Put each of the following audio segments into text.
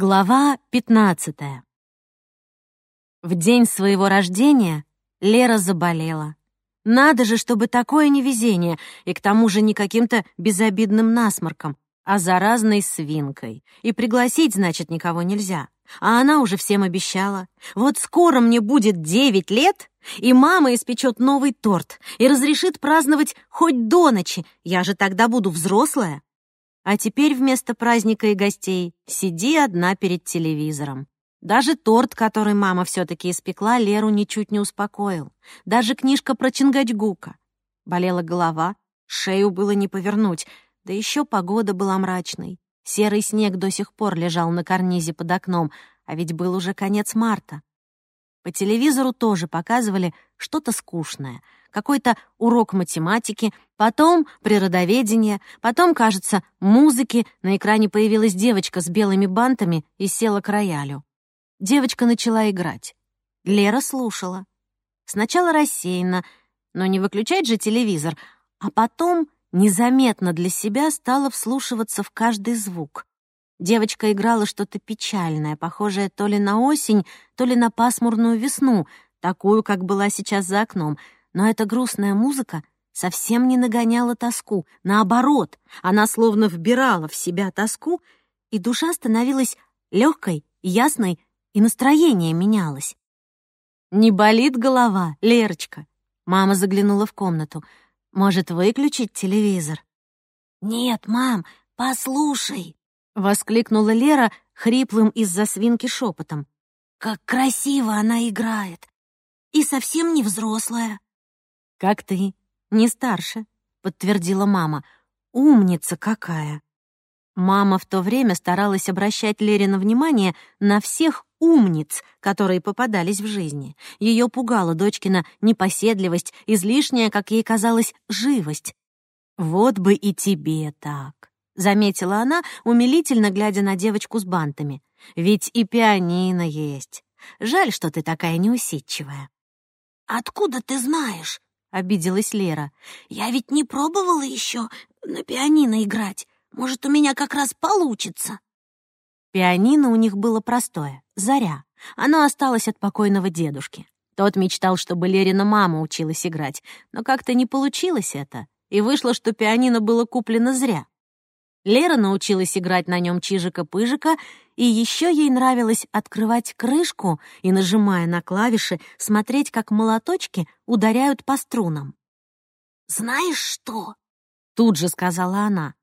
Глава 15. В день своего рождения Лера заболела. Надо же, чтобы такое невезение, и к тому же не каким-то безобидным насморком, а заразной свинкой. И пригласить, значит, никого нельзя. А она уже всем обещала. Вот скоро мне будет 9 лет, и мама испечет новый торт и разрешит праздновать хоть до ночи. Я же тогда буду взрослая. А теперь вместо праздника и гостей сиди одна перед телевизором. Даже торт, который мама все-таки испекла, Леру ничуть не успокоил. Даже книжка про Чингачгука. Болела голова, шею было не повернуть, да еще погода была мрачной. Серый снег до сих пор лежал на карнизе под окном, а ведь был уже конец марта. По телевизору тоже показывали что-то скучное — какой-то урок математики, потом природоведение, потом, кажется, музыки. На экране появилась девочка с белыми бантами и села к роялю. Девочка начала играть. Лера слушала. Сначала рассеянно, но не выключать же телевизор, а потом незаметно для себя стала вслушиваться в каждый звук. Девочка играла что-то печальное, похожее то ли на осень, то ли на пасмурную весну, такую, как была сейчас за окном — но эта грустная музыка совсем не нагоняла тоску. Наоборот, она словно вбирала в себя тоску, и душа становилась легкой, ясной, и настроение менялось. «Не болит голова, Лерочка?» Мама заглянула в комнату. «Может, выключить телевизор?» «Нет, мам, послушай!» — воскликнула Лера хриплым из-за свинки шепотом. «Как красиво она играет! И совсем не взрослая!» «Как ты? Не старше», — подтвердила мама. «Умница какая!» Мама в то время старалась обращать Лерина внимание на всех умниц, которые попадались в жизни. Ее пугала дочкина непоседливость, излишняя, как ей казалось, живость. «Вот бы и тебе так», — заметила она, умилительно глядя на девочку с бантами. «Ведь и пианино есть. Жаль, что ты такая неусидчивая». «Откуда ты знаешь?» — обиделась Лера. «Я ведь не пробовала еще на пианино играть. Может, у меня как раз получится». Пианино у них было простое — заря. Оно осталось от покойного дедушки. Тот мечтал, чтобы Лерина мама училась играть, но как-то не получилось это, и вышло, что пианино было куплено зря. Лера научилась играть на нем чижика-пыжика, и еще ей нравилось открывать крышку и, нажимая на клавиши, смотреть, как молоточки ударяют по струнам. «Знаешь что?» — тут же сказала она.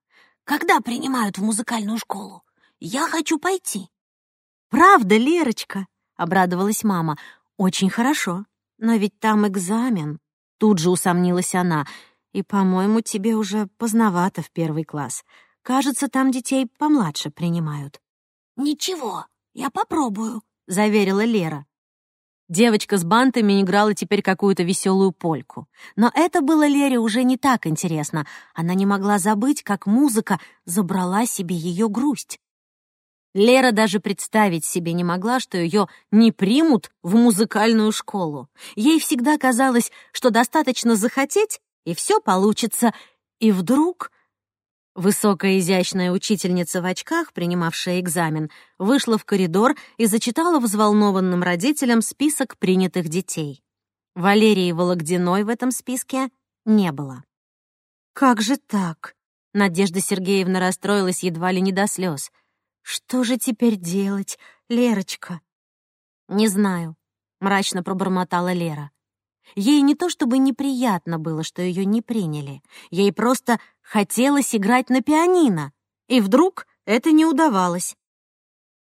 «Когда принимают в музыкальную школу? Я хочу пойти». «Правда, Лерочка?» — обрадовалась мама. «Очень хорошо. Но ведь там экзамен». Тут же усомнилась она. «И, по-моему, тебе уже поздновато в первый класс. Кажется, там детей помладше принимают». «Ничего, я попробую», — заверила Лера. Девочка с бантами играла теперь какую-то веселую польку. Но это было Лере уже не так интересно. Она не могла забыть, как музыка забрала себе ее грусть. Лера даже представить себе не могла, что ее не примут в музыкальную школу. Ей всегда казалось, что достаточно захотеть, и все получится. И вдруг Высокая изящная учительница в очках, принимавшая экзамен, вышла в коридор и зачитала взволнованным родителям список принятых детей. Валерии Вологдиной в этом списке не было. «Как же так?» Надежда Сергеевна расстроилась едва ли не до слез. «Что же теперь делать, Лерочка?» «Не знаю», — мрачно пробормотала Лера. Ей не то чтобы неприятно было, что ее не приняли. Ей просто хотелось играть на пианино. И вдруг это не удавалось.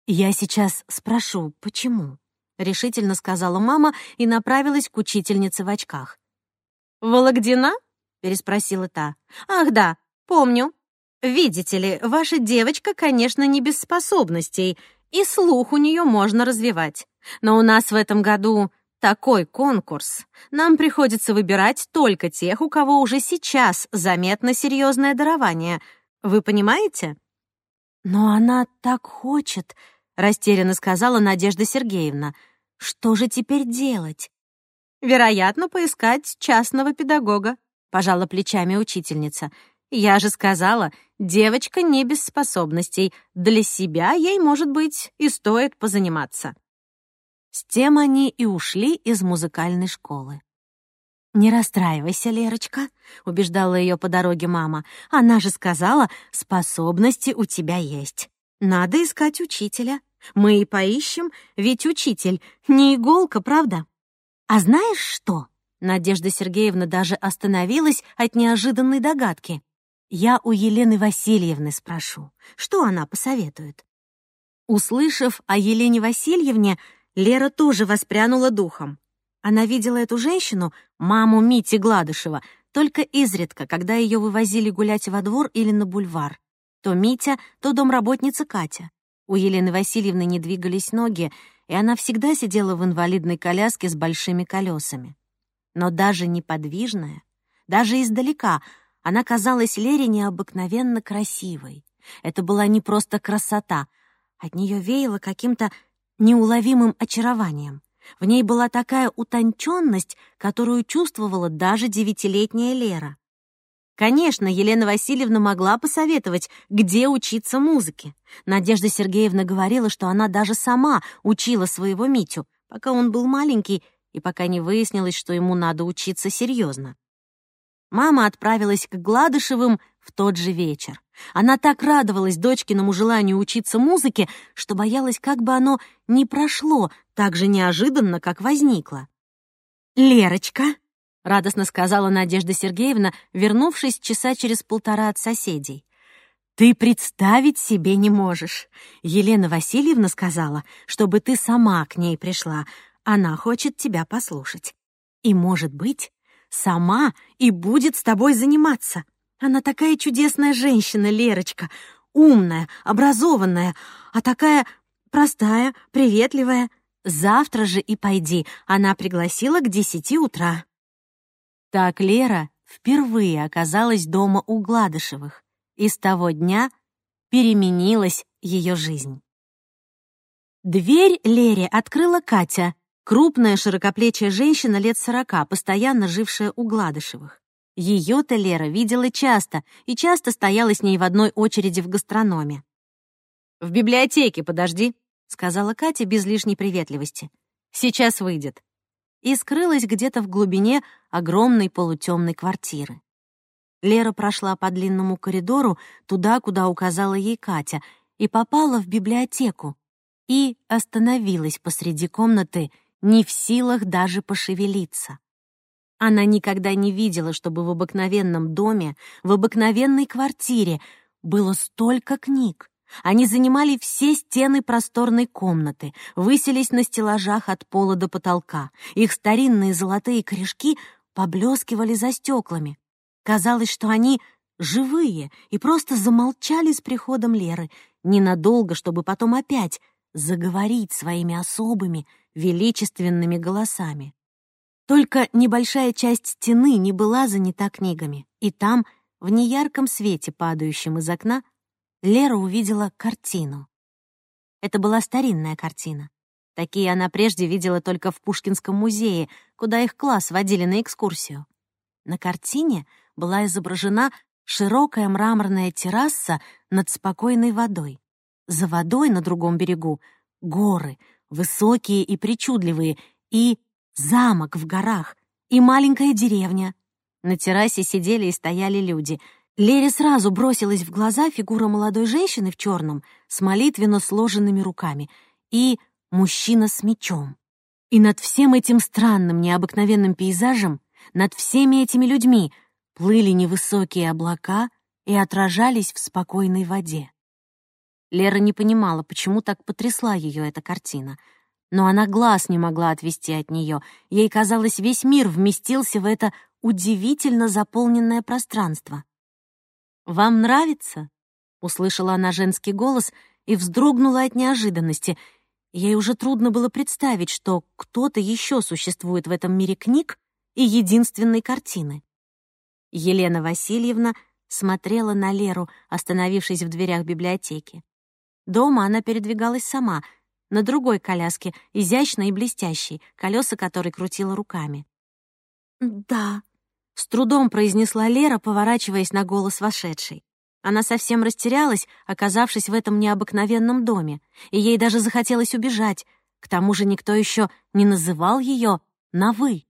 «Я сейчас спрошу, почему?» — решительно сказала мама и направилась к учительнице в очках. «Вологдина?» — переспросила та. «Ах да, помню. Видите ли, ваша девочка, конечно, не без способностей, и слух у нее можно развивать. Но у нас в этом году такой конкурс. Нам приходится выбирать только тех, у кого уже сейчас заметно серьезное дарование. Вы понимаете? Но она так хочет, растерянно сказала Надежда Сергеевна. Что же теперь делать? Вероятно, поискать частного педагога, пожала плечами учительница. Я же сказала, Девочка не без способностей. Для себя ей, может быть, и стоит позаниматься. С тем они и ушли из музыкальной школы. «Не расстраивайся, Лерочка», — убеждала ее по дороге мама. «Она же сказала, способности у тебя есть. Надо искать учителя. Мы и поищем, ведь учитель не иголка, правда? А знаешь что?» Надежда Сергеевна даже остановилась от неожиданной догадки. «Я у Елены Васильевны спрошу, что она посоветует?» Услышав о Елене Васильевне, Лера тоже воспрянула духом. Она видела эту женщину, маму Мити Гладышева, только изредка, когда ее вывозили гулять во двор или на бульвар. То Митя, то домработница Катя. У Елены Васильевны не двигались ноги, и она всегда сидела в инвалидной коляске с большими колесами. Но даже неподвижная, даже издалека, она казалась Лере необыкновенно красивой. Это была не просто красота, от нее веяло каким-то неуловимым очарованием. В ней была такая утонченность, которую чувствовала даже девятилетняя Лера. Конечно, Елена Васильевна могла посоветовать, где учиться музыке. Надежда Сергеевна говорила, что она даже сама учила своего Митю, пока он был маленький и пока не выяснилось, что ему надо учиться серьезно. Мама отправилась к Гладышевым в тот же вечер. Она так радовалась дочкиному желанию учиться музыке, что боялась, как бы оно не прошло так же неожиданно, как возникло. «Лерочка», — радостно сказала Надежда Сергеевна, вернувшись часа через полтора от соседей. «Ты представить себе не можешь. Елена Васильевна сказала, чтобы ты сама к ней пришла. Она хочет тебя послушать. И, может быть, сама и будет с тобой заниматься. Она такая чудесная женщина, Лерочка, умная, образованная, а такая простая, приветливая. Завтра же и пойди, она пригласила к десяти утра». Так Лера впервые оказалась дома у Гладышевых, и с того дня переменилась ее жизнь. Дверь Лере открыла Катя, Крупная, широкоплечая женщина лет сорока, постоянно жившая у Гладышевых. Ее-то Лера видела часто и часто стояла с ней в одной очереди в гастрономе. «В библиотеке подожди», — сказала Катя без лишней приветливости. «Сейчас выйдет». И скрылась где-то в глубине огромной полутемной квартиры. Лера прошла по длинному коридору туда, куда указала ей Катя, и попала в библиотеку. И остановилась посреди комнаты, не в силах даже пошевелиться. Она никогда не видела, чтобы в обыкновенном доме, в обыкновенной квартире было столько книг. Они занимали все стены просторной комнаты, высились на стеллажах от пола до потолка. Их старинные золотые корешки поблескивали за стеклами. Казалось, что они живые и просто замолчали с приходом Леры, ненадолго, чтобы потом опять заговорить своими особыми, величественными голосами. Только небольшая часть стены не была занята книгами, и там, в неярком свете, падающем из окна, Лера увидела картину. Это была старинная картина. Такие она прежде видела только в Пушкинском музее, куда их класс водили на экскурсию. На картине была изображена широкая мраморная терраса над спокойной водой. За водой на другом берегу — горы, высокие и причудливые, и замок в горах, и маленькая деревня. На террасе сидели и стояли люди. Лере сразу бросилась в глаза фигура молодой женщины в черном с молитвенно сложенными руками и мужчина с мечом. И над всем этим странным, необыкновенным пейзажем, над всеми этими людьми плыли невысокие облака и отражались в спокойной воде. Лера не понимала, почему так потрясла ее эта картина. Но она глаз не могла отвести от нее. Ей казалось, весь мир вместился в это удивительно заполненное пространство. «Вам нравится?» — услышала она женский голос и вздрогнула от неожиданности. Ей уже трудно было представить, что кто-то еще существует в этом мире книг и единственной картины. Елена Васильевна смотрела на Леру, остановившись в дверях библиотеки. Дома она передвигалась сама, на другой коляске, изящной и блестящей, колеса которой крутила руками. «Да», — с трудом произнесла Лера, поворачиваясь на голос вошедшей. Она совсем растерялась, оказавшись в этом необыкновенном доме, и ей даже захотелось убежать. К тому же никто еще не называл ее на «вы».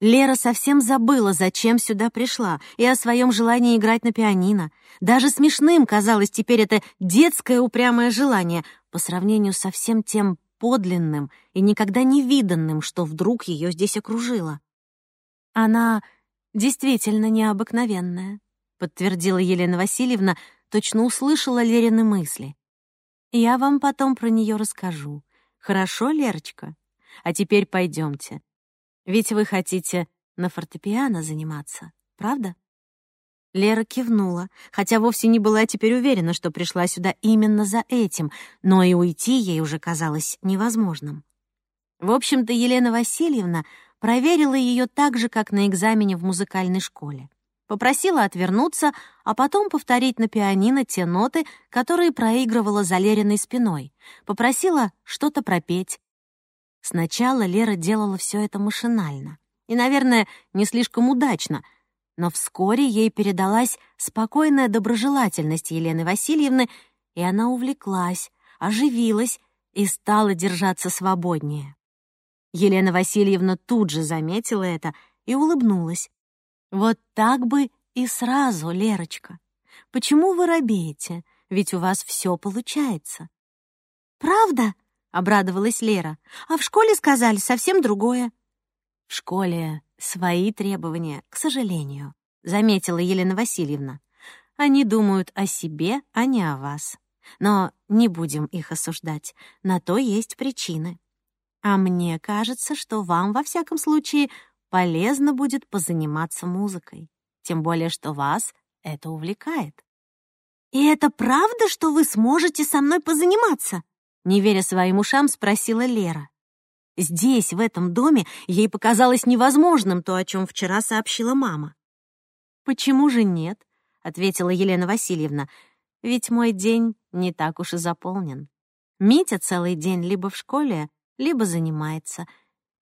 Лера совсем забыла, зачем сюда пришла, и о своем желании играть на пианино. Даже смешным казалось теперь это детское упрямое желание по сравнению со всем тем подлинным и никогда не виданным, что вдруг ее здесь окружило. Она действительно необыкновенная, подтвердила Елена Васильевна, точно услышала Лерины мысли. Я вам потом про нее расскажу. Хорошо, Лерочка? А теперь пойдемте. Ведь вы хотите на фортепиано заниматься, правда?» Лера кивнула, хотя вовсе не была теперь уверена, что пришла сюда именно за этим, но и уйти ей уже казалось невозможным. В общем-то, Елена Васильевна проверила ее так же, как на экзамене в музыкальной школе. Попросила отвернуться, а потом повторить на пианино те ноты, которые проигрывала за Лериной спиной. Попросила что-то пропеть, Сначала Лера делала все это машинально и, наверное, не слишком удачно, но вскоре ей передалась спокойная доброжелательность Елены Васильевны, и она увлеклась, оживилась и стала держаться свободнее. Елена Васильевна тут же заметила это и улыбнулась. «Вот так бы и сразу, Лерочка. Почему вы робеете? Ведь у вас все получается». «Правда?» Обрадовалась Лера. «А в школе сказали совсем другое». «В школе свои требования, к сожалению», — заметила Елена Васильевна. «Они думают о себе, а не о вас. Но не будем их осуждать, на то есть причины. А мне кажется, что вам, во всяком случае, полезно будет позаниматься музыкой, тем более что вас это увлекает». «И это правда, что вы сможете со мной позаниматься?» Не веря своим ушам, спросила Лера. Здесь, в этом доме, ей показалось невозможным то, о чем вчера сообщила мама. «Почему же нет?» — ответила Елена Васильевна. «Ведь мой день не так уж и заполнен. Митя целый день либо в школе, либо занимается.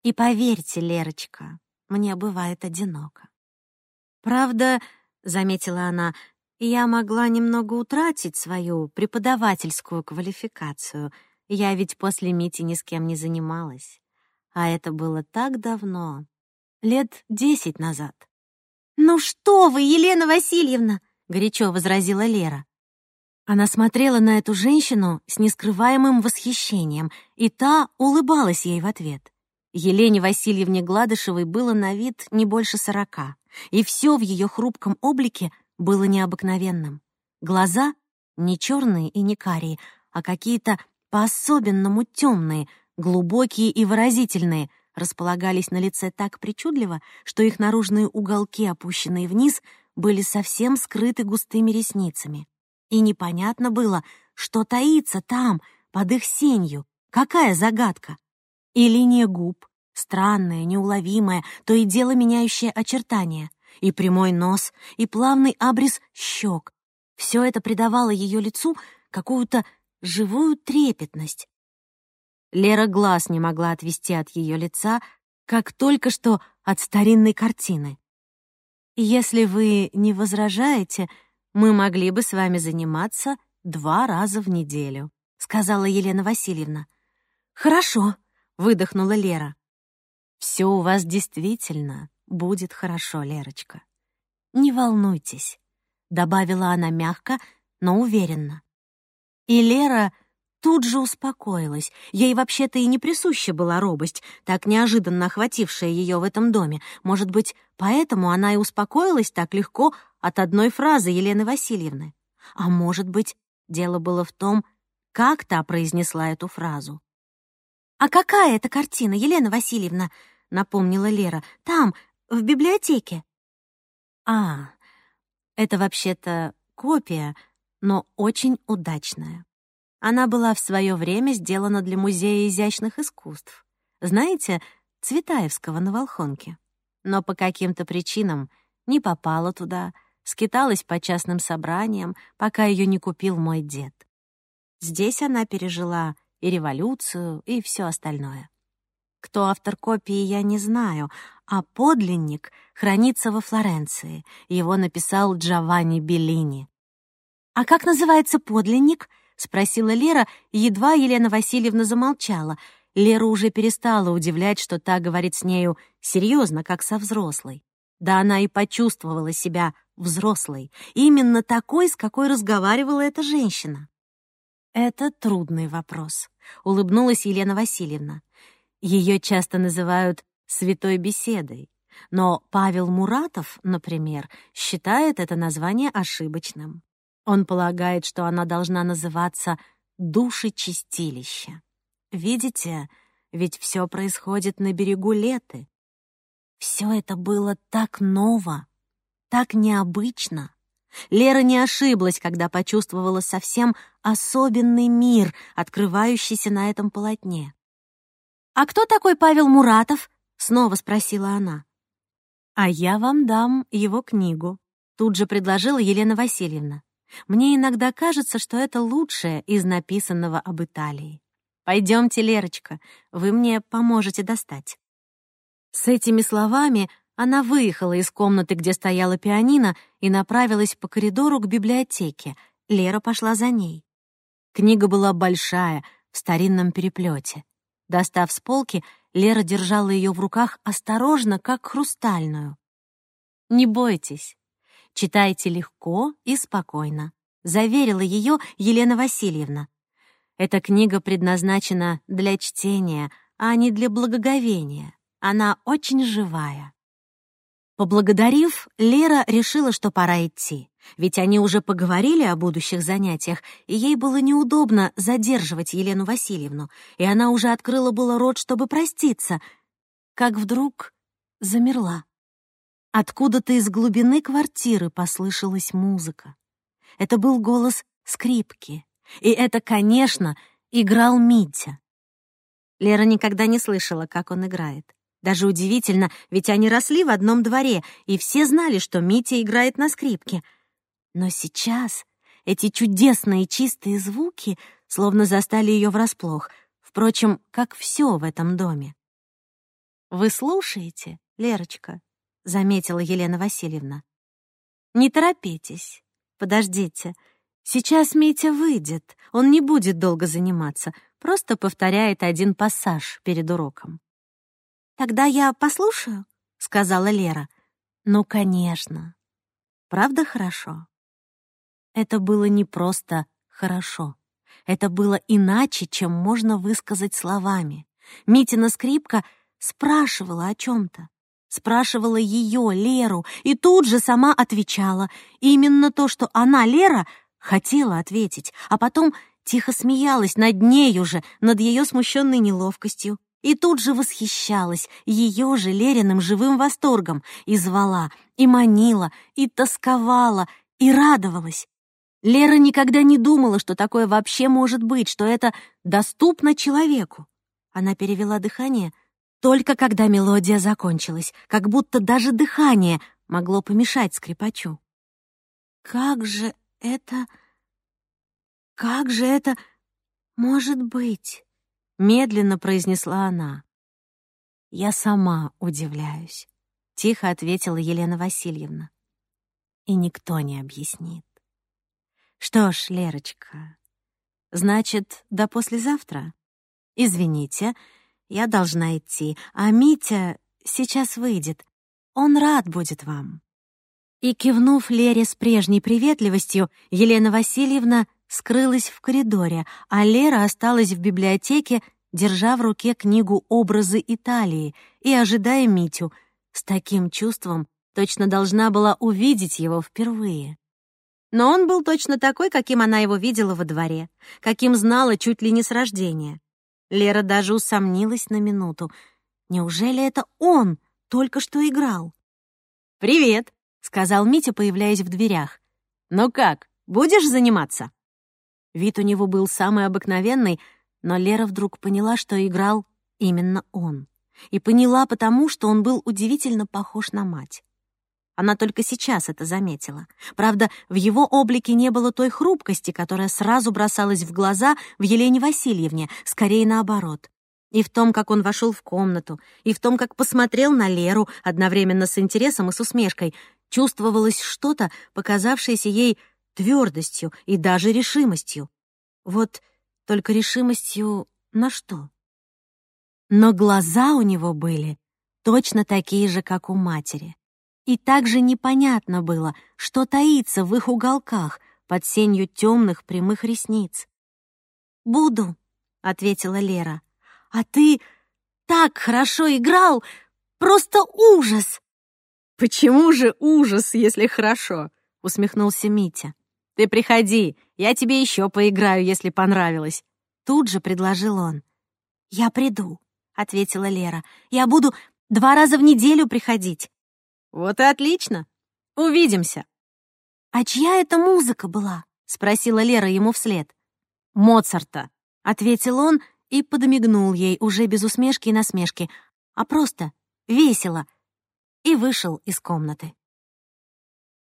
И поверьте, Лерочка, мне бывает одиноко. Правда, — заметила она, — я могла немного утратить свою преподавательскую квалификацию — я ведь после Мити ни с кем не занималась. А это было так давно. Лет десять назад. «Ну что вы, Елена Васильевна!» — горячо возразила Лера. Она смотрела на эту женщину с нескрываемым восхищением, и та улыбалась ей в ответ. Елене Васильевне Гладышевой было на вид не больше сорока, и все в ее хрупком облике было необыкновенным. Глаза не черные и не карие, а какие-то по-особенному темные, глубокие и выразительные, располагались на лице так причудливо, что их наружные уголки, опущенные вниз, были совсем скрыты густыми ресницами. И непонятно было, что таится там, под их сенью, какая загадка. И линия губ, странная, неуловимая, то и дело меняющая очертания, и прямой нос, и плавный абрис щек. Все это придавало ее лицу какую-то живую трепетность. Лера глаз не могла отвести от ее лица, как только что от старинной картины. «Если вы не возражаете, мы могли бы с вами заниматься два раза в неделю», — сказала Елена Васильевна. «Хорошо», — выдохнула Лера. «Все у вас действительно будет хорошо, Лерочка. Не волнуйтесь», — добавила она мягко, но уверенно. И Лера тут же успокоилась. Ей вообще-то и не присуща была робость, так неожиданно охватившая ее в этом доме. Может быть, поэтому она и успокоилась так легко от одной фразы Елены Васильевны. А может быть, дело было в том, как та произнесла эту фразу. «А какая это картина, Елена Васильевна?» — напомнила Лера. «Там, в библиотеке». «А, это вообще-то копия», но очень удачная. Она была в свое время сделана для Музея изящных искусств. Знаете, Цветаевского на Волхонке. Но по каким-то причинам не попала туда, скиталась по частным собраниям, пока ее не купил мой дед. Здесь она пережила и революцию, и все остальное. Кто автор копии, я не знаю, а подлинник хранится во Флоренции. Его написал Джованни Беллини. «А как называется подлинник?» — спросила Лера, едва Елена Васильевна замолчала. Лера уже перестала удивлять, что та говорит с нею серьезно, как со взрослой. Да она и почувствовала себя взрослой, именно такой, с какой разговаривала эта женщина. «Это трудный вопрос», — улыбнулась Елена Васильевна. Ее часто называют «святой беседой», но Павел Муратов, например, считает это название ошибочным. Он полагает, что она должна называться «душечистилище». Видите, ведь все происходит на берегу Леты. Все это было так ново, так необычно. Лера не ошиблась, когда почувствовала совсем особенный мир, открывающийся на этом полотне. «А кто такой Павел Муратов?» — снова спросила она. «А я вам дам его книгу», — тут же предложила Елена Васильевна. «Мне иногда кажется, что это лучшее из написанного об Италии. Пойдемте, Лерочка, вы мне поможете достать». С этими словами она выехала из комнаты, где стояла пианино, и направилась по коридору к библиотеке. Лера пошла за ней. Книга была большая, в старинном переплете. Достав с полки, Лера держала ее в руках осторожно, как хрустальную. «Не бойтесь, читайте легко и спокойно», — заверила ее Елена Васильевна. «Эта книга предназначена для чтения, а не для благоговения. Она очень живая». Поблагодарив, Лера решила, что пора идти, ведь они уже поговорили о будущих занятиях, и ей было неудобно задерживать Елену Васильевну, и она уже открыла было рот, чтобы проститься, как вдруг замерла. Откуда-то из глубины квартиры послышалась музыка. Это был голос скрипки, и это, конечно, играл Митя. Лера никогда не слышала, как он играет. Даже удивительно, ведь они росли в одном дворе, и все знали, что Митя играет на скрипке. Но сейчас эти чудесные чистые звуки словно застали ее врасплох, впрочем, как все в этом доме. «Вы слушаете, Лерочка?» — заметила Елена Васильевна. «Не торопитесь, подождите. Сейчас Митя выйдет, он не будет долго заниматься, просто повторяет один пассаж перед уроком». «Тогда я послушаю», — сказала Лера. «Ну, конечно. Правда хорошо?» Это было не просто «хорошо». Это было иначе, чем можно высказать словами. Митина скрипка спрашивала о чем-то. Спрашивала ее, Леру, и тут же сама отвечала. Именно то, что она, Лера, хотела ответить, а потом тихо смеялась над нею же, над ее смущенной неловкостью и тут же восхищалась ее же Лериным живым восторгом и звала, и манила, и тосковала, и радовалась. Лера никогда не думала, что такое вообще может быть, что это доступно человеку. Она перевела дыхание только когда мелодия закончилась, как будто даже дыхание могло помешать скрипачу. «Как же это... как же это может быть?» — медленно произнесла она. «Я сама удивляюсь», — тихо ответила Елена Васильевна. «И никто не объяснит». «Что ж, Лерочка, значит, до послезавтра? Извините, я должна идти, а Митя сейчас выйдет. Он рад будет вам». И, кивнув Лере с прежней приветливостью, Елена Васильевна скрылась в коридоре, а Лера осталась в библиотеке, держа в руке книгу «Образы Италии» и ожидая Митю. С таким чувством точно должна была увидеть его впервые. Но он был точно такой, каким она его видела во дворе, каким знала чуть ли не с рождения. Лера даже усомнилась на минуту. Неужели это он только что играл? «Привет», — сказал Митя, появляясь в дверях. «Ну как, будешь заниматься?» Вид у него был самый обыкновенный, но Лера вдруг поняла, что играл именно он. И поняла потому, что он был удивительно похож на мать. Она только сейчас это заметила. Правда, в его облике не было той хрупкости, которая сразу бросалась в глаза в Елене Васильевне, скорее наоборот. И в том, как он вошел в комнату, и в том, как посмотрел на Леру одновременно с интересом и с усмешкой, чувствовалось что-то, показавшееся ей твердостью и даже решимостью. Вот только решимостью на что? Но глаза у него были точно такие же, как у матери. И также непонятно было, что таится в их уголках под сенью темных прямых ресниц. «Буду», — ответила Лера. «А ты так хорошо играл! Просто ужас!» «Почему же ужас, если хорошо?» — усмехнулся Митя. «Ты приходи, я тебе еще поиграю, если понравилось». Тут же предложил он. «Я приду», — ответила Лера. «Я буду два раза в неделю приходить». «Вот и отлично. Увидимся». «А чья это музыка была?» — спросила Лера ему вслед. «Моцарта», — ответил он и подмигнул ей уже без усмешки и насмешки, а просто весело, и вышел из комнаты.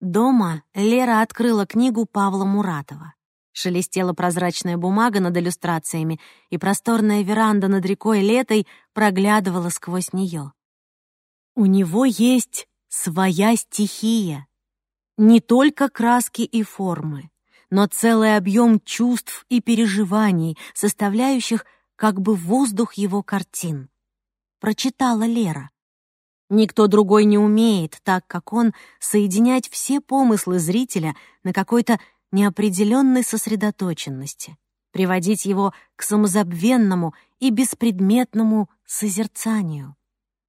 Дома Лера открыла книгу Павла Муратова. Шелестела прозрачная бумага над иллюстрациями, и просторная веранда над рекой Летой проглядывала сквозь нее. У него есть своя стихия. Не только краски и формы, но целый объем чувств и переживаний, составляющих как бы воздух его картин. Прочитала Лера. Никто другой не умеет, так как он, соединять все помыслы зрителя на какой-то неопределенной сосредоточенности, приводить его к самозабвенному и беспредметному созерцанию.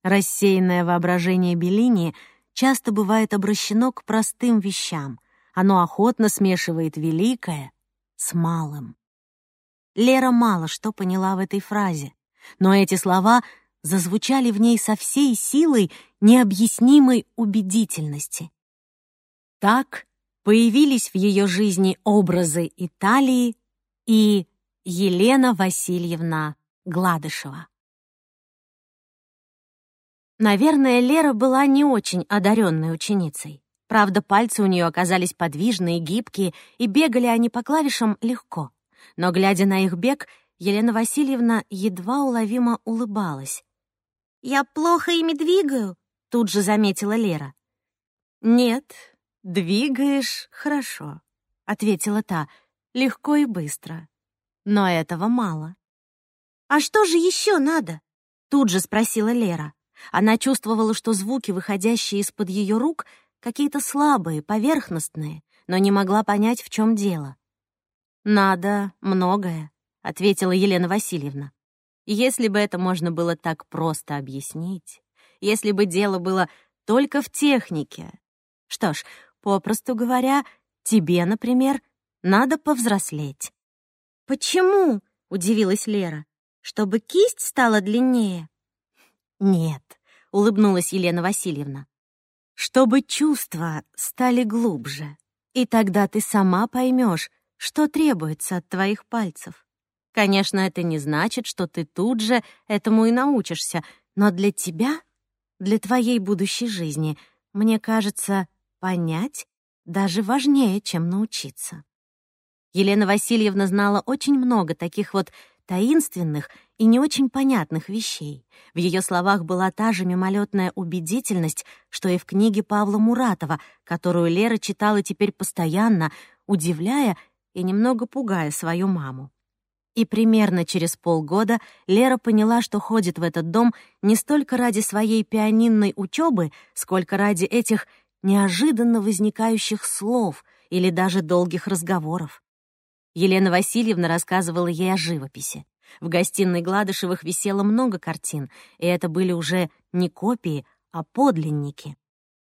Рассеянное воображение Беллини часто бывает обращено к простым вещам. Оно охотно смешивает великое с малым. Лера мало что поняла в этой фразе, но эти слова зазвучали в ней со всей силой необъяснимой убедительности. Так появились в ее жизни образы Италии и Елена Васильевна Гладышева. Наверное, Лера была не очень одаренной ученицей. Правда, пальцы у нее оказались подвижные, гибкие, и бегали они по клавишам легко. Но, глядя на их бег, Елена Васильевна едва уловимо улыбалась. «Я плохо ими двигаю», — тут же заметила Лера. «Нет, двигаешь хорошо», — ответила та, легко и быстро. Но этого мало. «А что же еще надо?» — тут же спросила Лера. Она чувствовала, что звуки, выходящие из-под ее рук, какие-то слабые, поверхностные, но не могла понять, в чем дело. «Надо многое», — ответила Елена Васильевна. «Если бы это можно было так просто объяснить, если бы дело было только в технике. Что ж, попросту говоря, тебе, например, надо повзрослеть». «Почему?» — удивилась Лера. «Чтобы кисть стала длиннее?» «Нет», — улыбнулась Елена Васильевна. «Чтобы чувства стали глубже, и тогда ты сама поймешь, что требуется от твоих пальцев. Конечно, это не значит, что ты тут же этому и научишься, но для тебя, для твоей будущей жизни, мне кажется, понять даже важнее, чем научиться. Елена Васильевна знала очень много таких вот таинственных и не очень понятных вещей. В ее словах была та же мимолетная убедительность, что и в книге Павла Муратова, которую Лера читала теперь постоянно, удивляя и немного пугая свою маму. И примерно через полгода Лера поняла, что ходит в этот дом не столько ради своей пианинной учебы, сколько ради этих неожиданно возникающих слов или даже долгих разговоров. Елена Васильевна рассказывала ей о живописи. В гостиной Гладышевых висело много картин, и это были уже не копии, а подлинники.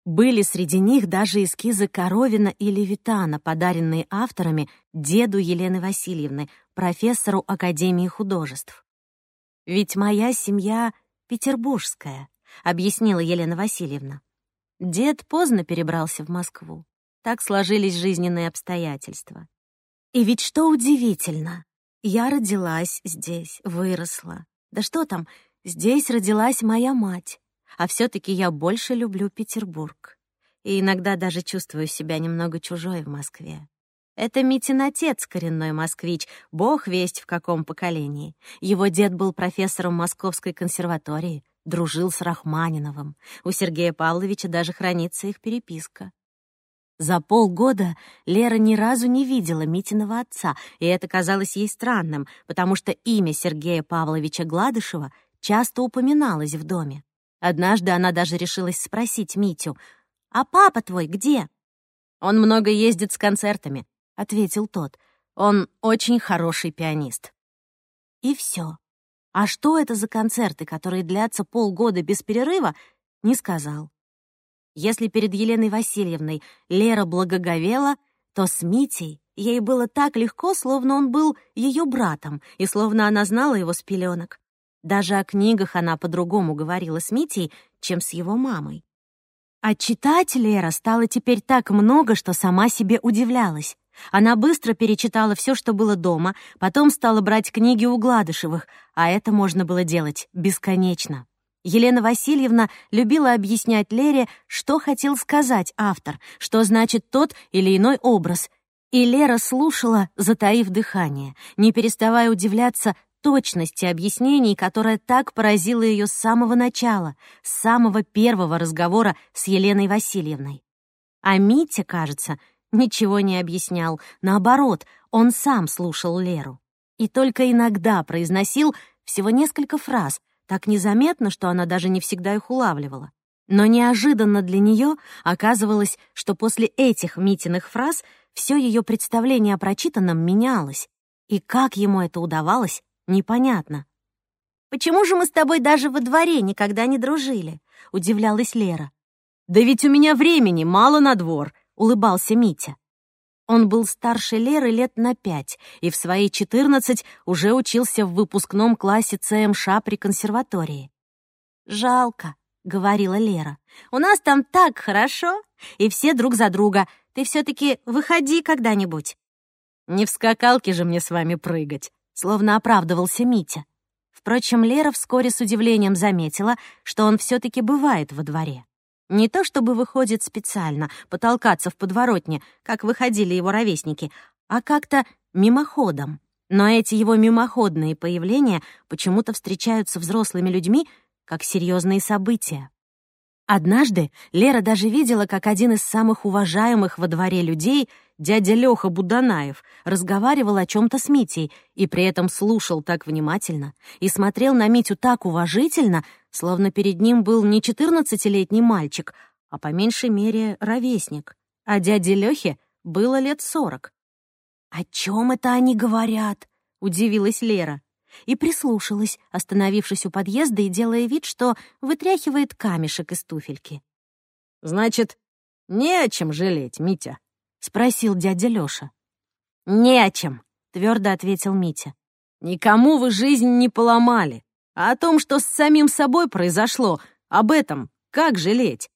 Были среди них даже эскизы Коровина и Левитана, подаренные авторами деду Елены Васильевны, профессору Академии художеств. «Ведь моя семья петербургская», — объяснила Елена Васильевна. Дед поздно перебрался в Москву. Так сложились жизненные обстоятельства. И ведь что удивительно, я родилась здесь, выросла. Да что там, здесь родилась моя мать а все таки я больше люблю Петербург. И иногда даже чувствую себя немного чужой в Москве. Это Митин отец, коренной москвич, бог весть в каком поколении. Его дед был профессором Московской консерватории, дружил с Рахманиновым. У Сергея Павловича даже хранится их переписка. За полгода Лера ни разу не видела Митиного отца, и это казалось ей странным, потому что имя Сергея Павловича Гладышева часто упоминалось в доме. Однажды она даже решилась спросить Митю, «А папа твой где?» «Он много ездит с концертами», — ответил тот. «Он очень хороший пианист». И все. А что это за концерты, которые длятся полгода без перерыва, не сказал. Если перед Еленой Васильевной Лера благоговела, то с Митей ей было так легко, словно он был ее братом, и словно она знала его с пеленок. Даже о книгах она по-другому говорила с Митей, чем с его мамой. А читать Лера стала теперь так много, что сама себе удивлялась. Она быстро перечитала все, что было дома, потом стала брать книги у Гладышевых, а это можно было делать бесконечно. Елена Васильевна любила объяснять Лере, что хотел сказать автор, что значит тот или иной образ. И Лера слушала, затаив дыхание, не переставая удивляться точности объяснений, которая так поразила ее с самого начала, с самого первого разговора с Еленой Васильевной. А Митя, кажется, ничего не объяснял. Наоборот, он сам слушал Леру. И только иногда произносил всего несколько фраз, так незаметно, что она даже не всегда их улавливала. Но неожиданно для нее оказывалось, что после этих Митиных фраз все ее представление о прочитанном менялось. И как ему это удавалось, непонятно. «Почему же мы с тобой даже во дворе никогда не дружили?» — удивлялась Лера. «Да ведь у меня времени мало на двор», — улыбался Митя. Он был старше Леры лет на пять и в свои четырнадцать уже учился в выпускном классе ЦМШ при консерватории. «Жалко», — говорила Лера. «У нас там так хорошо, и все друг за друга. Ты все таки выходи когда-нибудь». «Не в скакалке же мне с вами прыгать», — словно оправдывался Митя. Впрочем, Лера вскоре с удивлением заметила, что он все таки бывает во дворе. Не то чтобы выходит специально потолкаться в подворотне, как выходили его ровесники, а как-то мимоходом. Но эти его мимоходные появления почему-то встречаются взрослыми людьми как серьезные события. Однажды Лера даже видела, как один из самых уважаемых во дворе людей, дядя Лёха Буданаев, разговаривал о чем то с Митей и при этом слушал так внимательно и смотрел на Митю так уважительно, словно перед ним был не четырнадцатилетний мальчик, а по меньшей мере ровесник. А дяде Лёхе было лет сорок. «О чем это они говорят?» — удивилась Лера и прислушалась, остановившись у подъезда и делая вид, что вытряхивает камешек из туфельки. «Значит, не о чем жалеть, Митя?» — спросил дядя Лёша. «Не о чем», — твердо ответил Митя. «Никому вы жизнь не поломали. А о том, что с самим собой произошло, об этом как жалеть?»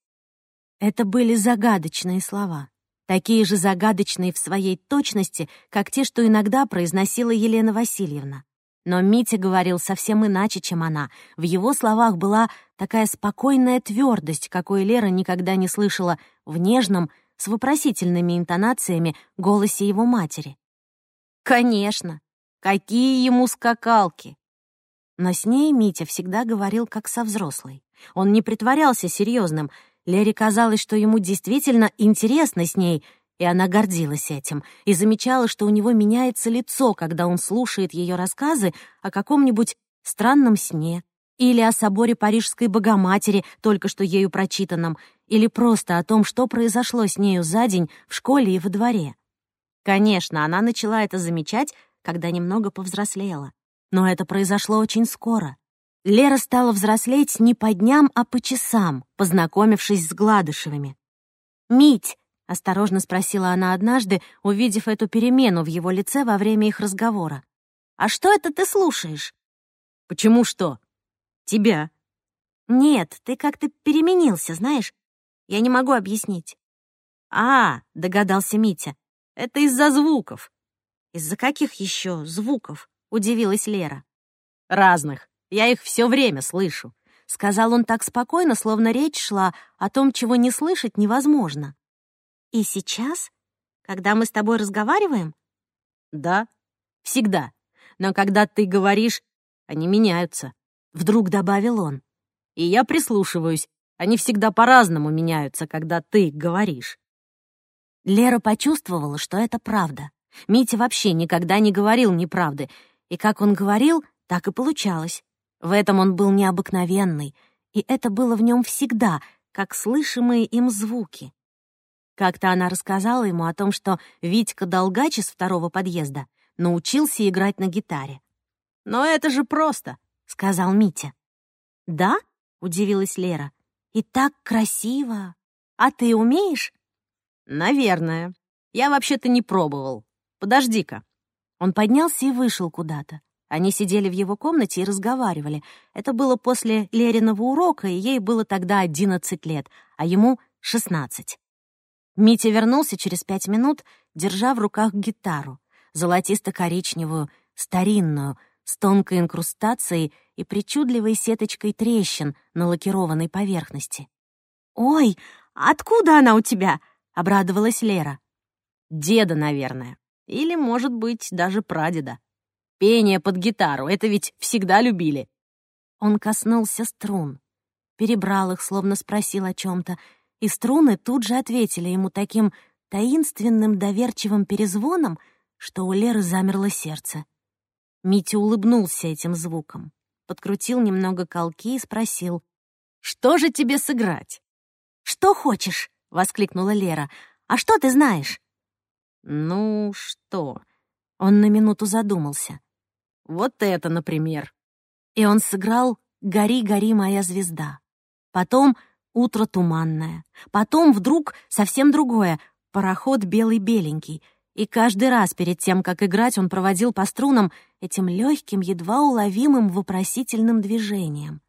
Это были загадочные слова, такие же загадочные в своей точности, как те, что иногда произносила Елена Васильевна. Но Митя говорил совсем иначе, чем она. В его словах была такая спокойная твердость, какой Лера никогда не слышала в нежном, с вопросительными интонациями голосе его матери. «Конечно! Какие ему скакалки!» Но с ней Митя всегда говорил как со взрослой. Он не притворялся серьезным. Лере казалось, что ему действительно интересно с ней — и она гордилась этим и замечала, что у него меняется лицо, когда он слушает ее рассказы о каком-нибудь странном сне или о соборе Парижской Богоматери, только что ею прочитанном, или просто о том, что произошло с нею за день в школе и во дворе. Конечно, она начала это замечать, когда немного повзрослела. Но это произошло очень скоро. Лера стала взрослеть не по дням, а по часам, познакомившись с Гладышевыми. «Мить, — осторожно спросила она однажды, увидев эту перемену в его лице во время их разговора. «А что это ты слушаешь?» «Почему что?» «Тебя». «Нет, ты как-то переменился, знаешь. Я не могу объяснить». «А, — догадался Митя, — это из-за звуков». «Из-за каких еще звуков?» — удивилась Лера. «Разных. Я их все время слышу», — сказал он так спокойно, словно речь шла о том, чего не слышать невозможно. И сейчас, когда мы с тобой разговариваем? Да, всегда. Но когда ты говоришь, они меняются. Вдруг добавил он. И я прислушиваюсь. Они всегда по-разному меняются, когда ты говоришь. Лера почувствовала, что это правда. Митя вообще никогда не говорил неправды, и как он говорил, так и получалось. В этом он был необыкновенный, и это было в нем всегда, как слышимые им звуки. Как-то она рассказала ему о том, что Витька Долгач из второго подъезда научился играть на гитаре. «Но это же просто», — сказал Митя. «Да?» — удивилась Лера. «И так красиво. А ты умеешь?» «Наверное. Я вообще-то не пробовал. Подожди-ка». Он поднялся и вышел куда-то. Они сидели в его комнате и разговаривали. Это было после Лериного урока, и ей было тогда одиннадцать лет, а ему — шестнадцать. Митя вернулся через пять минут, держа в руках гитару, золотисто-коричневую, старинную, с тонкой инкрустацией и причудливой сеточкой трещин на лакированной поверхности. «Ой, откуда она у тебя?» — обрадовалась Лера. «Деда, наверное. Или, может быть, даже прадеда. Пение под гитару — это ведь всегда любили». Он коснулся струн, перебрал их, словно спросил о чем то и струны тут же ответили ему таким таинственным доверчивым перезвоном, что у Леры замерло сердце. Митя улыбнулся этим звуком, подкрутил немного колки и спросил, «Что же тебе сыграть?» «Что хочешь?» — воскликнула Лера. «А что ты знаешь?» «Ну, что?» Он на минуту задумался. Вот это, например. И он сыграл «Гори, гори, моя звезда». Потом «Утро туманное». Потом вдруг совсем другое «Пароход белый-беленький». И каждый раз перед тем, как играть, он проводил по струнам этим легким, едва уловимым вопросительным движением.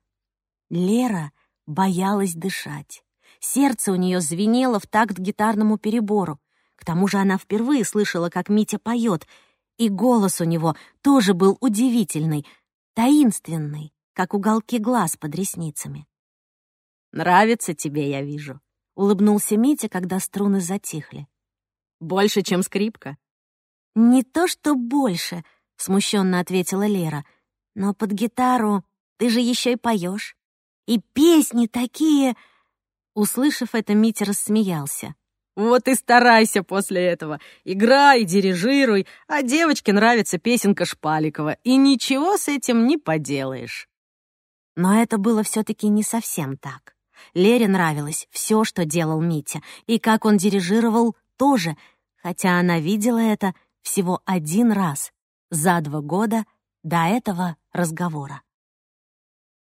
Лера боялась дышать. Сердце у нее звенело в такт гитарному перебору. К тому же она впервые слышала, как Митя поет, и голос у него тоже был удивительный, таинственный, как уголки глаз под ресницами. «Нравится тебе, я вижу», — улыбнулся Митя, когда струны затихли. «Больше, чем скрипка?» «Не то что больше», — смущенно ответила Лера. «Но под гитару ты же еще и поешь. И песни такие...» Услышав это, Митя рассмеялся. Вот и старайся после этого. Играй, дирижируй, а девочке нравится песенка Шпаликова, и ничего с этим не поделаешь. Но это было все таки не совсем так. Лере нравилось все, что делал Митя, и как он дирижировал тоже, хотя она видела это всего один раз за два года до этого разговора.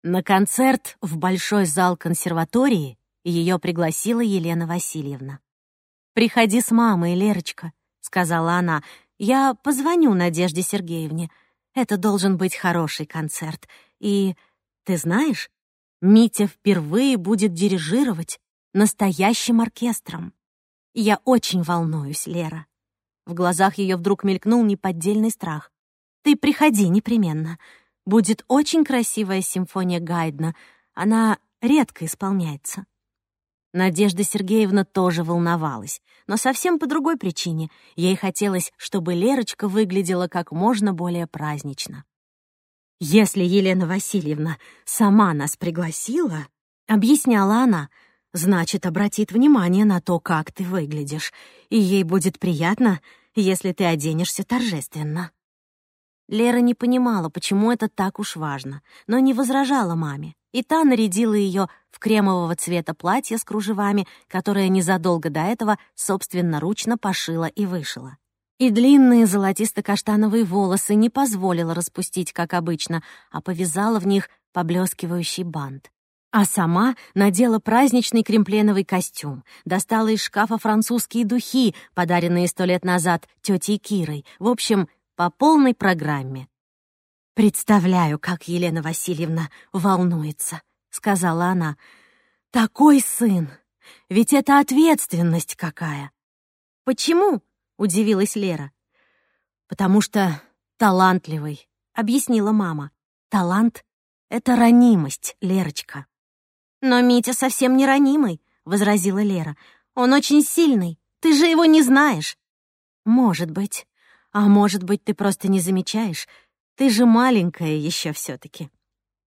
На концерт в большой зал консерватории ее пригласила Елена Васильевна. «Приходи с мамой, Лерочка», — сказала она. «Я позвоню Надежде Сергеевне. Это должен быть хороший концерт. И, ты знаешь, Митя впервые будет дирижировать настоящим оркестром. Я очень волнуюсь, Лера». В глазах ее вдруг мелькнул неподдельный страх. «Ты приходи непременно. Будет очень красивая симфония Гайдна. Она редко исполняется». Надежда Сергеевна тоже волновалась, но совсем по другой причине. Ей хотелось, чтобы Лерочка выглядела как можно более празднично. «Если Елена Васильевна сама нас пригласила, — объясняла она, — значит, обратит внимание на то, как ты выглядишь, и ей будет приятно, если ты оденешься торжественно». Лера не понимала, почему это так уж важно, но не возражала маме и та нарядила ее в кремового цвета платье с кружевами, которое незадолго до этого собственноручно пошила и вышила. И длинные золотисто-каштановые волосы не позволила распустить, как обычно, а повязала в них поблескивающий бант. А сама надела праздничный кремпленовый костюм, достала из шкафа французские духи, подаренные сто лет назад тетей Кирой. В общем, по полной программе. «Представляю, как Елена Васильевна волнуется», — сказала она. «Такой сын! Ведь это ответственность какая!» «Почему?» — удивилась Лера. «Потому что талантливый», — объяснила мама. «Талант — это ранимость, Лерочка». «Но Митя совсем не ранимый», — возразила Лера. «Он очень сильный. Ты же его не знаешь». «Может быть. А может быть, ты просто не замечаешь, ты же маленькая еще все таки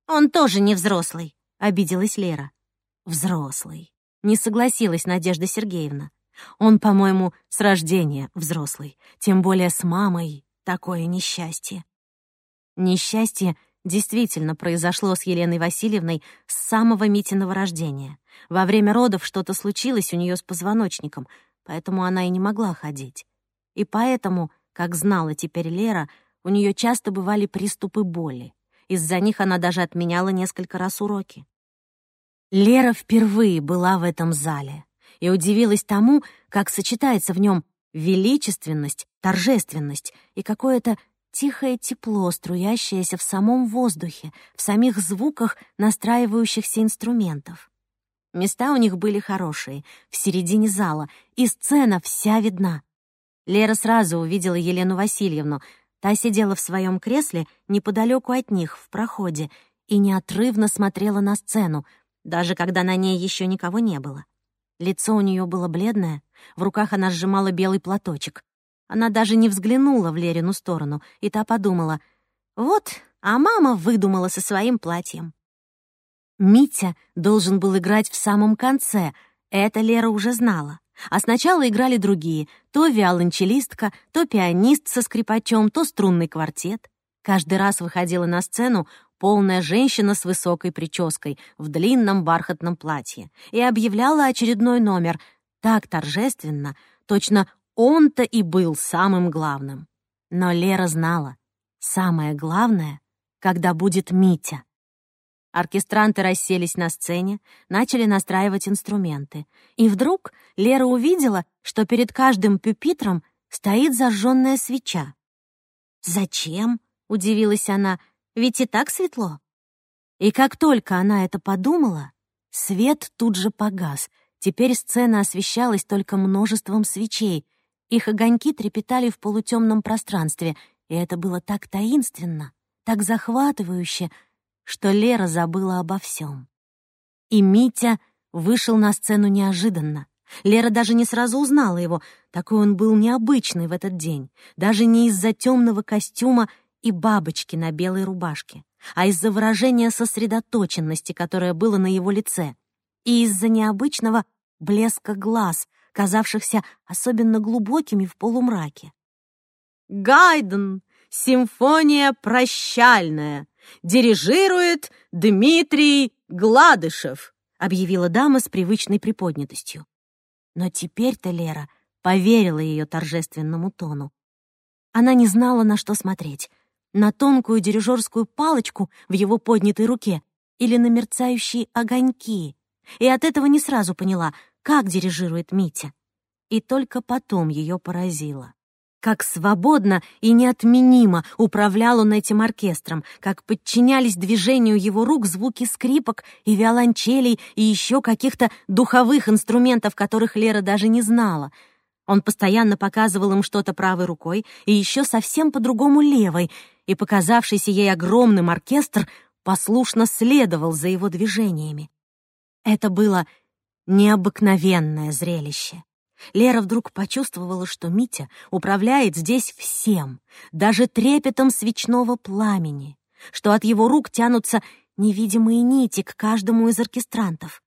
Он тоже не взрослый, обиделась Лера. Взрослый. Не согласилась Надежда Сергеевна. Он, по-моему, с рождения взрослый, тем более с мамой такое несчастье. Несчастье действительно произошло с Еленой Васильевной с самого Митиного рождения. Во время родов что-то случилось у нее с позвоночником, поэтому она и не могла ходить. И поэтому, как знала теперь Лера, у нее часто бывали приступы боли. Из-за них она даже отменяла несколько раз уроки. Лера впервые была в этом зале и удивилась тому, как сочетается в нем величественность, торжественность и какое-то тихое тепло, струящееся в самом воздухе, в самих звуках настраивающихся инструментов. Места у них были хорошие, в середине зала, и сцена вся видна. Лера сразу увидела Елену Васильевну. Та сидела в своем кресле неподалеку от них, в проходе, и неотрывно смотрела на сцену, даже когда на ней еще никого не было. Лицо у нее было бледное, в руках она сжимала белый платочек. Она даже не взглянула в Лерину сторону, и та подумала, «Вот, а мама выдумала со своим платьем». Митя должен был играть в самом конце, это Лера уже знала. А сначала играли другие, то виолончелистка, то пианист со скрипачом, то струнный квартет. Каждый раз выходила на сцену полная женщина с высокой прической в длинном бархатном платье и объявляла очередной номер так торжественно, точно он-то и был самым главным. Но Лера знала, самое главное, когда будет Митя. Оркестранты расселись на сцене, начали настраивать инструменты. И вдруг Лера увидела, что перед каждым пюпитром стоит зажженная свеча. «Зачем?» — удивилась она. «Ведь и так светло». И как только она это подумала, свет тут же погас. Теперь сцена освещалась только множеством свечей, их огоньки трепетали в полутемном пространстве, и это было так таинственно, так захватывающе, что Лера забыла обо всем. И Митя вышел на сцену неожиданно. Лера даже не сразу узнала его, такой он был необычный в этот день, даже не из-за темного костюма и бабочки на белой рубашке, а из-за выражения сосредоточенности, которое было на его лице, и из-за необычного блеска глаз, казавшихся особенно глубокими в полумраке. «Гайден! Симфония прощальная! Дирижирует Дмитрий Гладышев!» объявила дама с привычной приподнятостью. Но теперь-то Лера поверила ее торжественному тону. Она не знала, на что смотреть — на тонкую дирижерскую палочку в его поднятой руке или на мерцающие огоньки, и от этого не сразу поняла, как дирижирует Митя. И только потом ее поразило. Как свободно и неотменимо управлял он этим оркестром, как подчинялись движению его рук звуки скрипок и виолончелей и еще каких-то духовых инструментов, которых Лера даже не знала. Он постоянно показывал им что-то правой рукой и еще совсем по-другому левой, и показавшийся ей огромным оркестр послушно следовал за его движениями. Это было необыкновенное зрелище. Лера вдруг почувствовала, что Митя управляет здесь всем, даже трепетом свечного пламени, что от его рук тянутся невидимые нити к каждому из оркестрантов.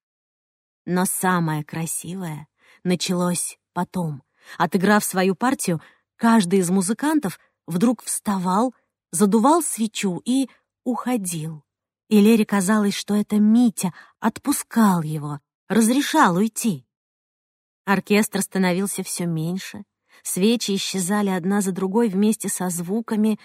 Но самое красивое началось потом. Отыграв свою партию, каждый из музыкантов вдруг вставал, задувал свечу и уходил. И Лере казалось, что это Митя отпускал его, разрешал уйти. Оркестр становился все меньше, свечи исчезали одна за другой вместе со звуками,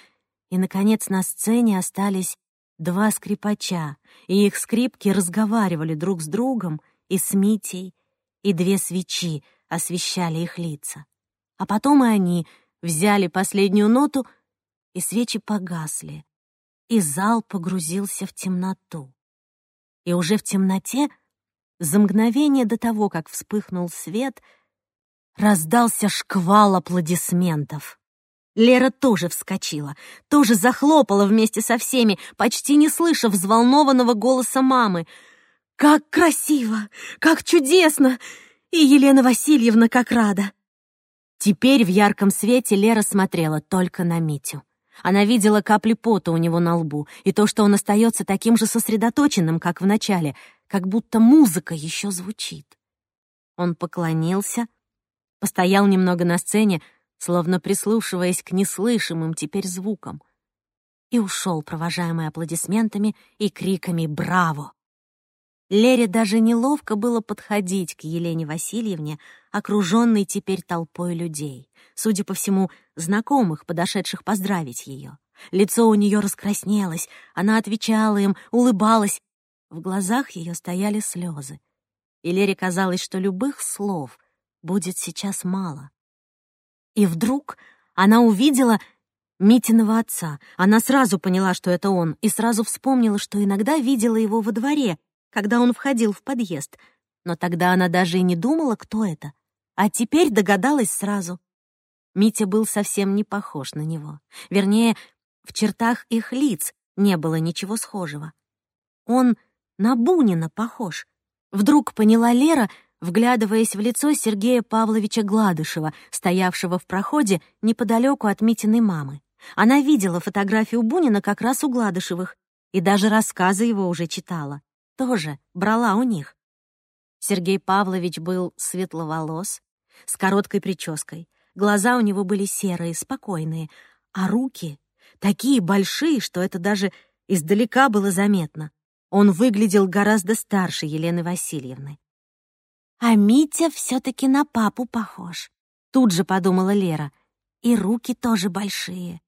и, наконец, на сцене остались два скрипача, и их скрипки разговаривали друг с другом и с Митей, и две свечи освещали их лица. А потом и они взяли последнюю ноту, и свечи погасли, и зал погрузился в темноту. И уже в темноте — за мгновение до того, как вспыхнул свет, раздался шквал аплодисментов. Лера тоже вскочила, тоже захлопала вместе со всеми, почти не слыша взволнованного голоса мамы. «Как красиво! Как чудесно! И Елена Васильевна как рада!» Теперь в ярком свете Лера смотрела только на Митю. Она видела капли пота у него на лбу и то, что он остается таким же сосредоточенным, как в начале, как будто музыка еще звучит. Он поклонился, Постоял немного на сцене, словно прислушиваясь к неслышимым теперь звукам, и ушел, провожаемый аплодисментами и криками «Браво!». Лере даже неловко было подходить к Елене Васильевне, окруженной теперь толпой людей, судя по всему, знакомых, подошедших поздравить ее. Лицо у нее раскраснелось, она отвечала им, улыбалась. В глазах ее стояли слезы. И Лере казалось, что любых слов будет сейчас мало. И вдруг она увидела Митиного отца. Она сразу поняла, что это он, и сразу вспомнила, что иногда видела его во дворе, когда он входил в подъезд. Но тогда она даже и не думала, кто это. А теперь догадалась сразу. Митя был совсем не похож на него. Вернее, в чертах их лиц не было ничего схожего. Он на Бунина похож. Вдруг поняла Лера, вглядываясь в лицо Сергея Павловича Гладышева, стоявшего в проходе неподалеку от Митиной мамы. Она видела фотографию Бунина как раз у Гладышевых и даже рассказы его уже читала. Тоже брала у них. Сергей Павлович был светловолос, с короткой прической. Глаза у него были серые, спокойные, а руки такие большие, что это даже издалека было заметно. Он выглядел гораздо старше Елены Васильевны. «А Митя все-таки на папу похож», — тут же подумала Лера. «И руки тоже большие.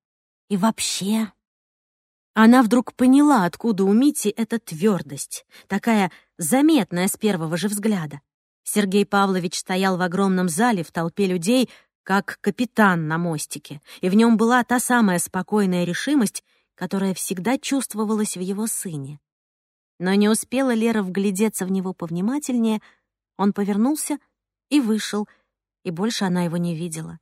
И вообще...» Она вдруг поняла, откуда у Мити эта твердость, такая заметная с первого же взгляда. Сергей Павлович стоял в огромном зале в толпе людей, как капитан на мостике, и в нем была та самая спокойная решимость, которая всегда чувствовалась в его сыне. Но не успела Лера вглядеться в него повнимательнее, он повернулся и вышел, и больше она его не видела.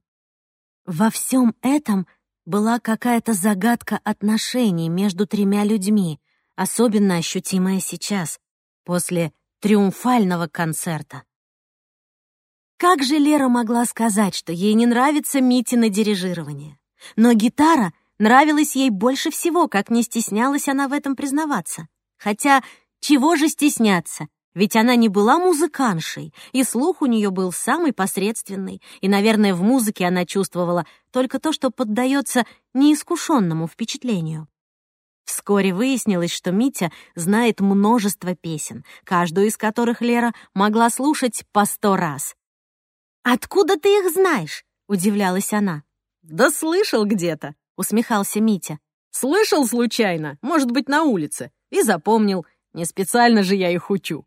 Во всем этом была какая-то загадка отношений между тремя людьми, особенно ощутимая сейчас, после триумфального концерта. Как же Лера могла сказать, что ей не нравится Митина дирижирование? Но гитара нравилась ей больше всего, как не стеснялась она в этом признаваться. Хотя, чего же стесняться? Ведь она не была музыканшей, и слух у нее был самый посредственный, и, наверное, в музыке она чувствовала только то, что поддается неискушенному впечатлению. Вскоре выяснилось, что Митя знает множество песен, каждую из которых Лера могла слушать по сто раз. «Откуда ты их знаешь?» — удивлялась она. «Да слышал где-то», — усмехался Митя. «Слышал случайно, может быть, на улице, и запомнил. Не специально же я их учу».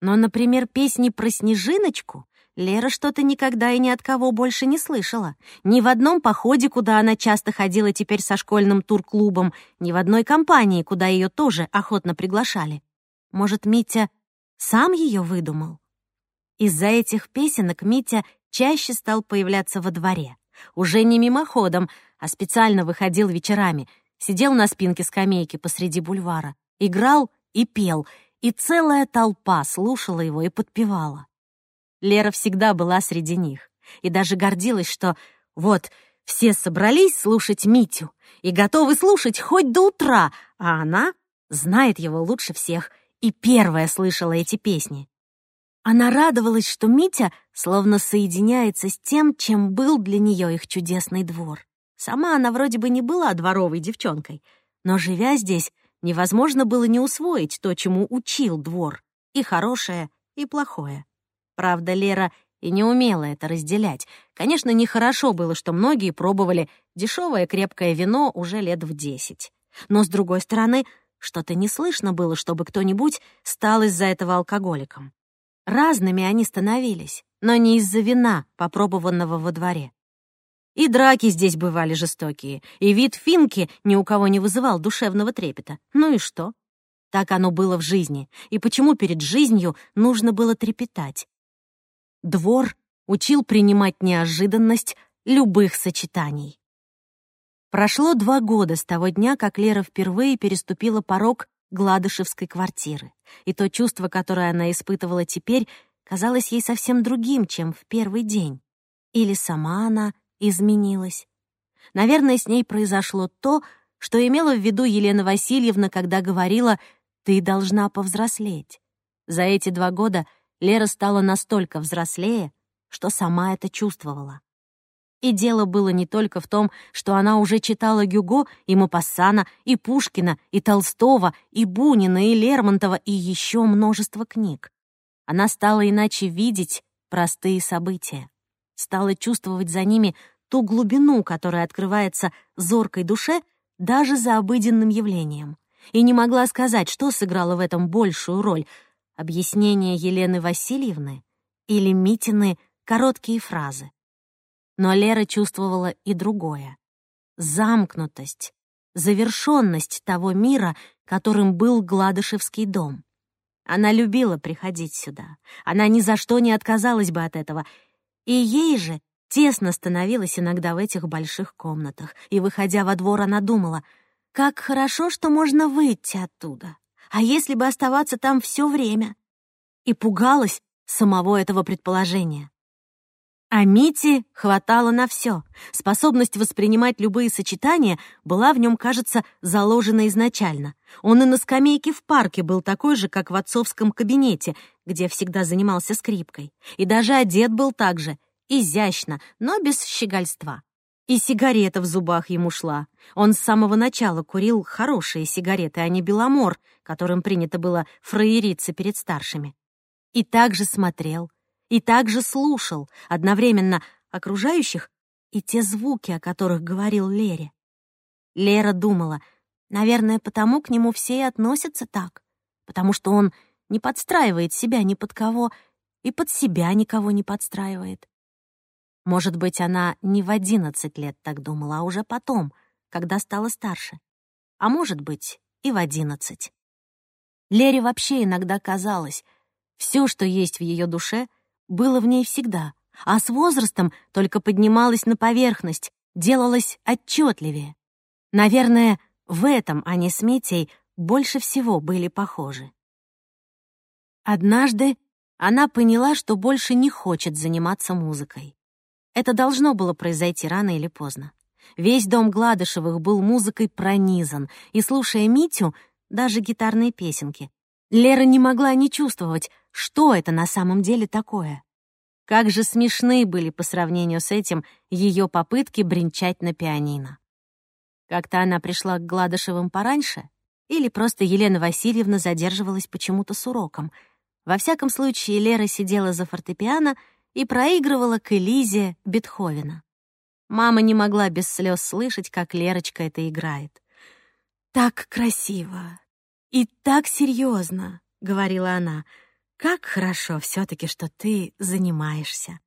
Но, например, песни про Снежиночку Лера что-то никогда и ни от кого больше не слышала. Ни в одном походе, куда она часто ходила теперь со школьным турклубом, ни в одной компании, куда ее тоже охотно приглашали. Может, Митя сам ее выдумал? Из-за этих песенок Митя чаще стал появляться во дворе. Уже не мимоходом, а специально выходил вечерами, сидел на спинке скамейки посреди бульвара, играл и пел — и целая толпа слушала его и подпевала. Лера всегда была среди них и даже гордилась, что вот все собрались слушать Митю и готовы слушать хоть до утра, а она знает его лучше всех и первая слышала эти песни. Она радовалась, что Митя словно соединяется с тем, чем был для нее их чудесный двор. Сама она вроде бы не была дворовой девчонкой, но, живя здесь, невозможно было не усвоить то, чему учил двор, и хорошее, и плохое. Правда, Лера и не умела это разделять. Конечно, нехорошо было, что многие пробовали дешевое крепкое вино уже лет в десять. Но, с другой стороны, что-то не слышно было, чтобы кто-нибудь стал из-за этого алкоголиком. Разными они становились, но не из-за вина, попробованного во дворе. И драки здесь бывали жестокие, и вид финки ни у кого не вызывал душевного трепета. Ну и что? Так оно было в жизни, и почему перед жизнью нужно было трепетать? Двор учил принимать неожиданность любых сочетаний. Прошло два года с того дня, как Лера впервые переступила порог Гладышевской квартиры, и то чувство, которое она испытывала теперь, казалось ей совсем другим, чем в первый день. Или сама она изменилась. Наверное, с ней произошло то, что имела в виду Елена Васильевна, когда говорила «ты должна повзрослеть». За эти два года Лера стала настолько взрослее, что сама это чувствовала. И дело было не только в том, что она уже читала Гюго и Мапассана, и Пушкина, и Толстого, и Бунина, и Лермонтова, и еще множество книг. Она стала иначе видеть простые события, стала чувствовать за ними ту глубину, которая открывается зоркой душе даже за обыденным явлением, и не могла сказать, что сыграло в этом большую роль — объяснение Елены Васильевны или Митины короткие фразы. Но Лера чувствовала и другое — замкнутость, завершенность того мира, которым был Гладышевский дом. Она любила приходить сюда. Она ни за что не отказалась бы от этого. И ей же тесно становилось иногда в этих больших комнатах. И, выходя во двор, она думала, как хорошо, что можно выйти оттуда. А если бы оставаться там все время? И пугалась самого этого предположения. А Мите хватало на все. Способность воспринимать любые сочетания была в нем, кажется, заложена изначально. Он и на скамейке в парке был такой же, как в отцовском кабинете, где всегда занимался скрипкой. И даже одет был так же, изящно, но без щегольства. И сигарета в зубах ему шла. Он с самого начала курил хорошие сигареты, а не беломор, которым принято было фраериться перед старшими. И также смотрел, и также слушал одновременно окружающих и те звуки, о которых говорил Лере. Лера думала, наверное, потому к нему все и относятся так, потому что он не подстраивает себя ни под кого и под себя никого не подстраивает. Может быть, она не в одиннадцать лет так думала, а уже потом, когда стала старше. А может быть, и в одиннадцать. Лере вообще иногда казалось, все, что есть в ее душе — было в ней всегда, а с возрастом только поднималось на поверхность, делалось отчетливее. Наверное, в этом они с Митей больше всего были похожи. Однажды она поняла, что больше не хочет заниматься музыкой. Это должно было произойти рано или поздно. Весь дом Гладышевых был музыкой пронизан, и, слушая Митю, даже гитарные песенки, Лера не могла не чувствовать, что это на самом деле такое. Как же смешны были по сравнению с этим ее попытки бренчать на пианино. Как-то она пришла к Гладышевым пораньше, или просто Елена Васильевна задерживалась почему-то с уроком. Во всяком случае, Лера сидела за фортепиано и проигрывала к Элизе Бетховена. Мама не могла без слез слышать, как Лерочка это играет. «Так красиво и так серьезно», — говорила она, — как хорошо все таки что ты занимаешься.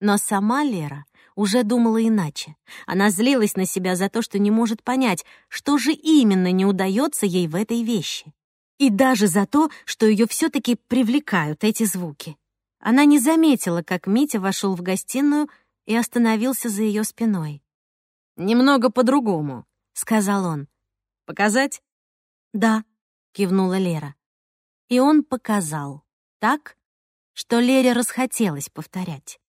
Но сама Лера уже думала иначе. Она злилась на себя за то, что не может понять, что же именно не удается ей в этой вещи. И даже за то, что ее все таки привлекают эти звуки. Она не заметила, как Митя вошел в гостиную и остановился за ее спиной. «Немного по-другому», — сказал он. «Показать?» «Да», — кивнула Лера. И он показал так, что Лере расхотелось повторять.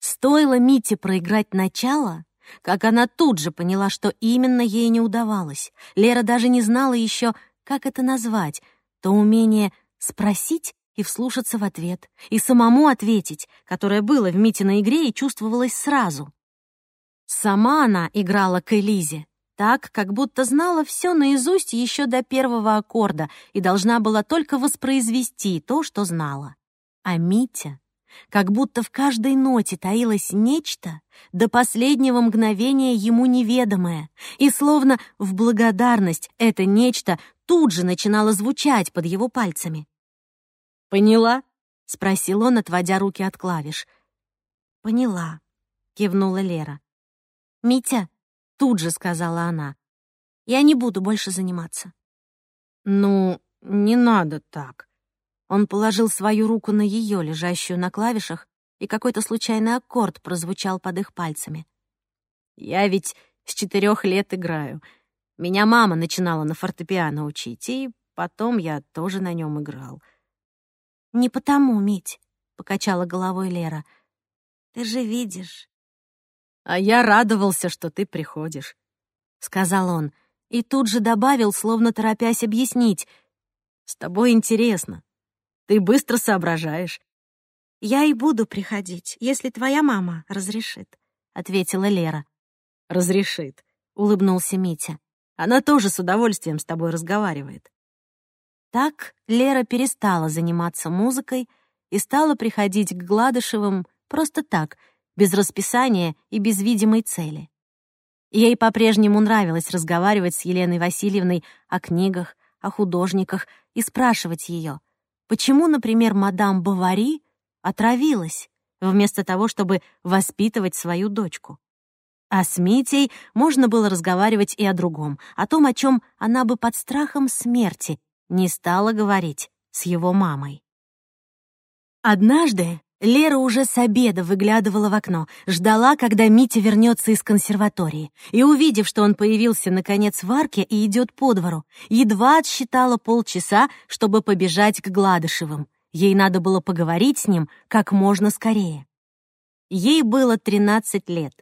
Стоило Мите проиграть начало, как она тут же поняла, что именно ей не удавалось. Лера даже не знала еще, как это назвать, то умение спросить и вслушаться в ответ, и самому ответить, которое было в Митиной игре и чувствовалось сразу. Сама она играла к Элизе, так, как будто знала все наизусть еще до первого аккорда и должна была только воспроизвести то, что знала. А Митя, как будто в каждой ноте таилось нечто, до последнего мгновения ему неведомое, и словно в благодарность это нечто тут же начинало звучать под его пальцами. «Поняла?» — спросил он, отводя руки от клавиш. «Поняла», — кивнула Лера. «Митя, Тут же сказала она. «Я не буду больше заниматься». «Ну, не надо так». Он положил свою руку на ее, лежащую на клавишах, и какой-то случайный аккорд прозвучал под их пальцами. «Я ведь с четырех лет играю. Меня мама начинала на фортепиано учить, и потом я тоже на нем играл». «Не потому, Мить», — покачала головой Лера. «Ты же видишь, а я радовался, что ты приходишь», — сказал он, и тут же добавил, словно торопясь объяснить. «С тобой интересно. Ты быстро соображаешь. «Я и буду приходить, если твоя мама разрешит», — ответила Лера. «Разрешит», — улыбнулся Митя. «Она тоже с удовольствием с тобой разговаривает». Так Лера перестала заниматься музыкой и стала приходить к Гладышевым просто так, без расписания и без видимой цели. Ей по-прежнему нравилось разговаривать с Еленой Васильевной о книгах, о художниках и спрашивать ее, почему, например, мадам Бавари отравилась, вместо того, чтобы воспитывать свою дочку. А с Митей можно было разговаривать и о другом, о том, о чем она бы под страхом смерти не стала говорить с его мамой. Однажды Лера уже с обеда выглядывала в окно, ждала, когда Митя вернется из консерватории, и, увидев, что он появился, наконец, в арке и идет по двору, едва отсчитала полчаса, чтобы побежать к Гладышевым. Ей надо было поговорить с ним как можно скорее. Ей было 13 лет.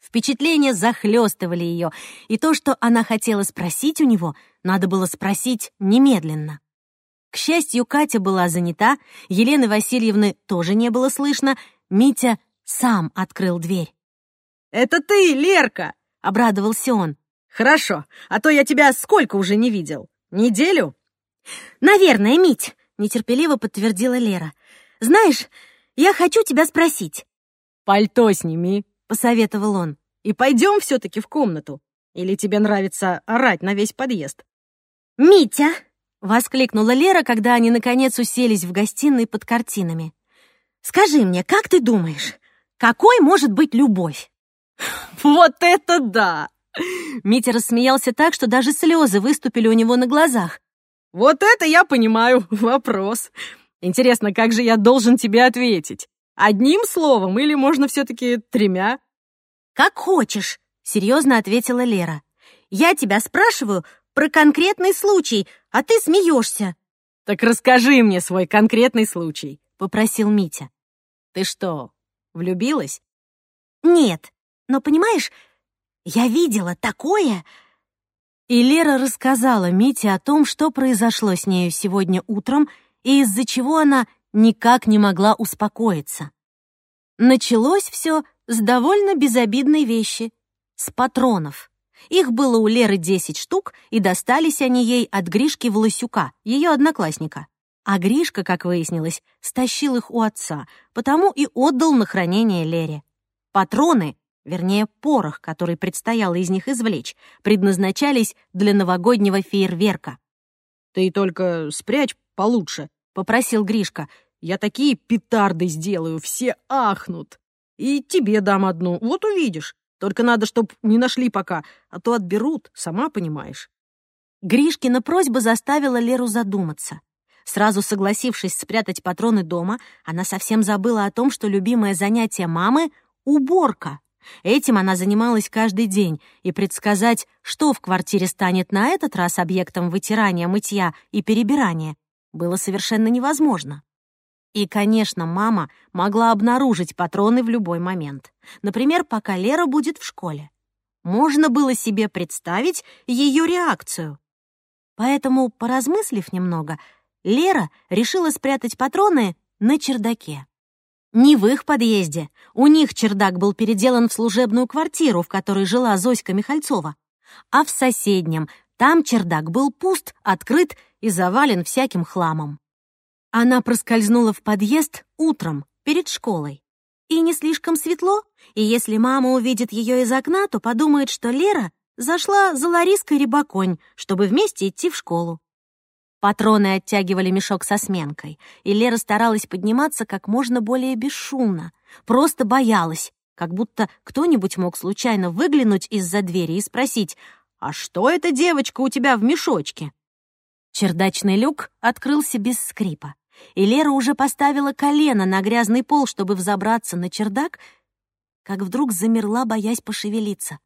Впечатления захлестывали ее, и то, что она хотела спросить у него, надо было спросить немедленно. К счастью, Катя была занята, Елены Васильевны тоже не было слышно, Митя сам открыл дверь. «Это ты, Лерка!» — обрадовался он. «Хорошо, а то я тебя сколько уже не видел? Неделю?» «Наверное, Мить», — нетерпеливо подтвердила Лера. «Знаешь, я хочу тебя спросить». «Пальто сними», — посоветовал он. «И пойдем все-таки в комнату. Или тебе нравится орать на весь подъезд?» «Митя!» — воскликнула Лера, когда они, наконец, уселись в гостиной под картинами. «Скажи мне, как ты думаешь, какой может быть любовь?» «Вот это да!» Митя рассмеялся так, что даже слезы выступили у него на глазах. «Вот это я понимаю вопрос. Интересно, как же я должен тебе ответить? Одним словом или можно все-таки тремя?» «Как хочешь», — серьезно ответила Лера. «Я тебя спрашиваю про конкретный случай, а ты смеешься. «Так расскажи мне свой конкретный случай», — попросил Митя. «Ты что, влюбилась?» «Нет, но понимаешь, я видела такое...» И Лера рассказала Мите о том, что произошло с нею сегодня утром и из-за чего она никак не могла успокоиться. Началось все с довольно безобидной вещи — с патронов. Их было у Леры 10 штук, и достались они ей от Гришки Власюка, ее одноклассника. А Гришка, как выяснилось, стащил их у отца, потому и отдал на хранение Лере. Патроны, вернее, порох, который предстояло из них извлечь, предназначались для новогоднего фейерверка. «Ты только спрячь получше», — попросил Гришка. «Я такие петарды сделаю, все ахнут. И тебе дам одну, вот увидишь. Только надо, чтоб не нашли пока, а то отберут, сама понимаешь». Гришкина просьба заставила Леру задуматься. Сразу согласившись спрятать патроны дома, она совсем забыла о том, что любимое занятие мамы — уборка. Этим она занималась каждый день, и предсказать, что в квартире станет на этот раз объектом вытирания, мытья и перебирания, было совершенно невозможно. И, конечно, мама могла обнаружить патроны в любой момент. Например, пока Лера будет в школе. Можно было себе представить ее реакцию. Поэтому, поразмыслив немного, Лера решила спрятать патроны на чердаке. Не в их подъезде. У них чердак был переделан в служебную квартиру, в которой жила Зоська Михальцова. А в соседнем. Там чердак был пуст, открыт и завален всяким хламом. Она проскользнула в подъезд утром, перед школой. И не слишком светло, и если мама увидит ее из окна, то подумает, что Лера зашла за Лариской Рябаконь, чтобы вместе идти в школу. Патроны оттягивали мешок со сменкой, и Лера старалась подниматься как можно более бесшумно, просто боялась, как будто кто-нибудь мог случайно выглянуть из-за двери и спросить, «А что эта девочка у тебя в мешочке?» Чердачный люк открылся без скрипа, и Лера уже поставила колено на грязный пол, чтобы взобраться на чердак, как вдруг замерла, боясь пошевелиться.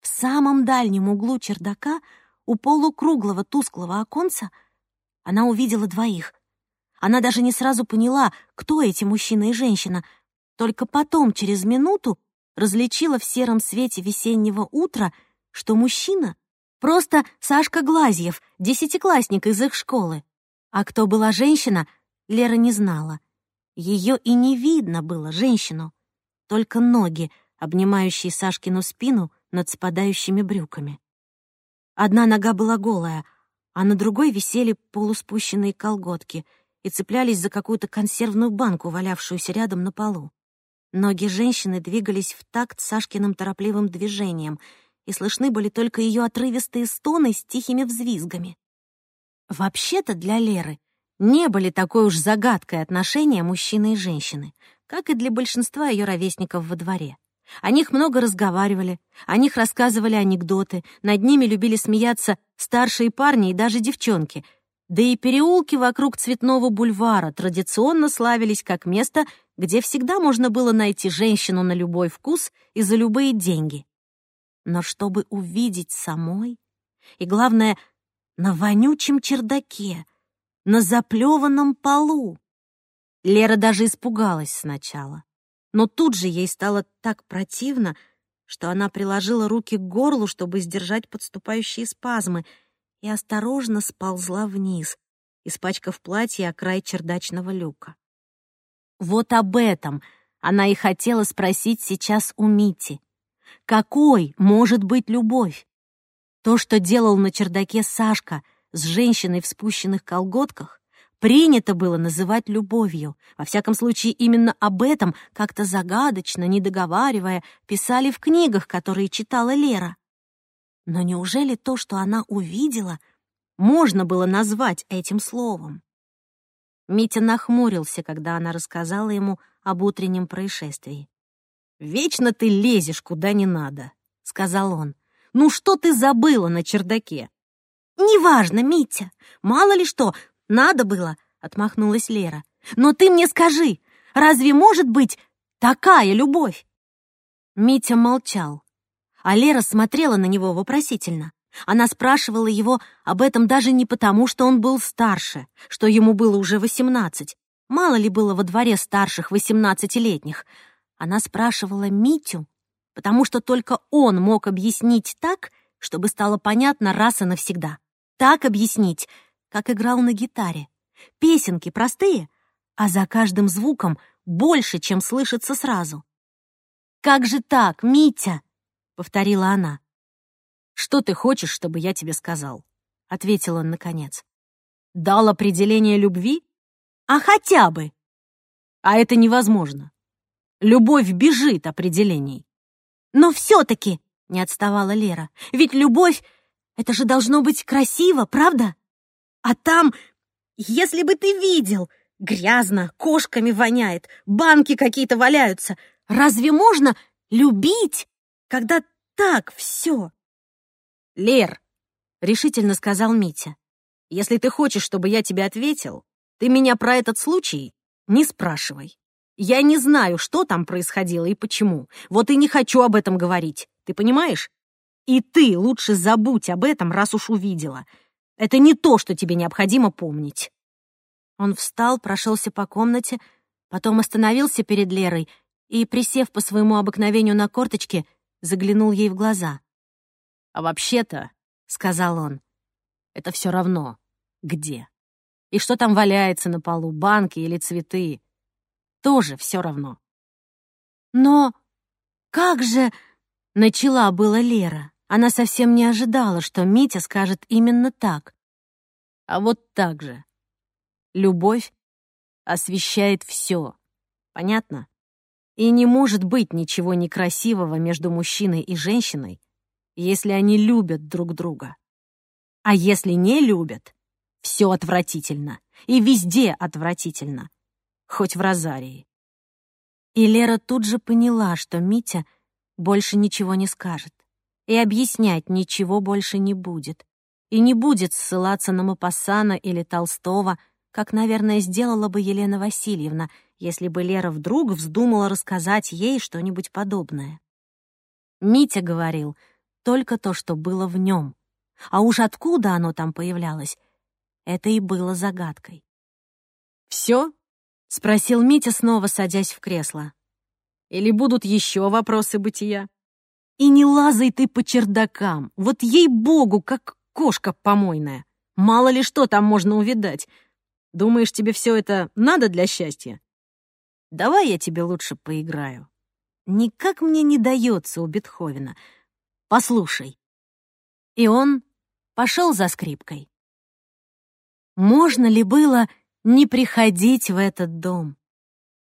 В самом дальнем углу чердака, у полукруглого тусклого оконца, она увидела двоих. Она даже не сразу поняла, кто эти мужчина и женщина, только потом, через минуту, различила в сером свете весеннего утра, что мужчина Просто Сашка Глазьев, десятиклассник из их школы. А кто была женщина, Лера не знала. Ее и не видно было, женщину, только ноги, обнимающие Сашкину спину над спадающими брюками. Одна нога была голая, а на другой висели полуспущенные колготки и цеплялись за какую-то консервную банку, валявшуюся рядом на полу. Ноги женщины двигались в такт Сашкиным торопливым движением, и слышны были только ее отрывистые стоны с тихими взвизгами. Вообще-то для Леры не были такой уж загадкой отношения мужчины и женщины, как и для большинства ее ровесников во дворе. О них много разговаривали, о них рассказывали анекдоты, над ними любили смеяться старшие парни и даже девчонки. Да и переулки вокруг Цветного бульвара традиционно славились как место, где всегда можно было найти женщину на любой вкус и за любые деньги. Но чтобы увидеть самой, и, главное, на вонючем чердаке, на заплеванном полу, Лера даже испугалась сначала. Но тут же ей стало так противно, что она приложила руки к горлу, чтобы сдержать подступающие спазмы, и осторожно сползла вниз, испачкав платье о край чердачного люка. Вот об этом она и хотела спросить сейчас у Мити. Какой может быть любовь? То, что делал на чердаке Сашка с женщиной в спущенных колготках, принято было называть любовью. Во всяком случае, именно об этом, как-то загадочно, не договаривая, писали в книгах, которые читала Лера. Но неужели то, что она увидела, можно было назвать этим словом? Митя нахмурился, когда она рассказала ему об утреннем происшествии. «Вечно ты лезешь куда не надо», — сказал он. «Ну что ты забыла на чердаке?» «Неважно, Митя. Мало ли что, надо было, отмахнулась Лера. Но ты мне скажи, разве может быть такая любовь? Митя молчал, а Лера смотрела на него вопросительно. Она спрашивала его об этом даже не потому, что он был старше, что ему было уже восемнадцать. Мало ли было во дворе старших восемнадцатилетних. Она спрашивала Митю, потому что только он мог объяснить так, чтобы стало понятно раз и навсегда. Так объяснить, как играл на гитаре. Песенки простые, а за каждым звуком больше, чем слышится сразу. «Как же так, Митя?» — повторила она. «Что ты хочешь, чтобы я тебе сказал?» — ответил он наконец. «Дал определение любви? А хотя бы!» «А это невозможно. Любовь бежит определений». «Но все-таки!» — не отставала Лера. «Ведь любовь — это же должно быть красиво, правда?» А там, если бы ты видел, грязно, кошками воняет, банки какие-то валяются. Разве можно любить, когда так все? Лер, решительно сказал Митя, если ты хочешь, чтобы я тебе ответил, ты меня про этот случай не спрашивай. Я не знаю, что там происходило и почему. Вот и не хочу об этом говорить. Ты понимаешь? И ты лучше забудь об этом, раз уж увидела. Это не то, что тебе необходимо помнить». Он встал, прошелся по комнате, потом остановился перед Лерой и, присев по своему обыкновению на корточке, заглянул ей в глаза. «А вообще-то», — сказал он, — «это все равно, где. И что там валяется на полу, банки или цветы, тоже все равно». «Но как же...» — начала была Лера. Она совсем не ожидала, что Митя скажет именно так. А вот так же. Любовь освещает все. Понятно? И не может быть ничего некрасивого между мужчиной и женщиной, если они любят друг друга. А если не любят, все отвратительно. И везде отвратительно. Хоть в розарии. И Лера тут же поняла, что Митя больше ничего не скажет и объяснять ничего больше не будет. И не будет ссылаться на Мапассана или Толстого, как, наверное, сделала бы Елена Васильевна, если бы Лера вдруг вздумала рассказать ей что-нибудь подобное. Митя говорил только то, что было в нем. А уж откуда оно там появлялось, это и было загадкой. «Все?» — спросил Митя, снова садясь в кресло. «Или будут еще вопросы бытия?» И не лазай ты по чердакам, вот ей-богу, как кошка помойная. Мало ли что там можно увидать. Думаешь, тебе все это надо для счастья? давай я тебе лучше поиграю. Никак мне не дается у Бетховена. Послушай». И он пошел за скрипкой. Можно ли было не приходить в этот дом?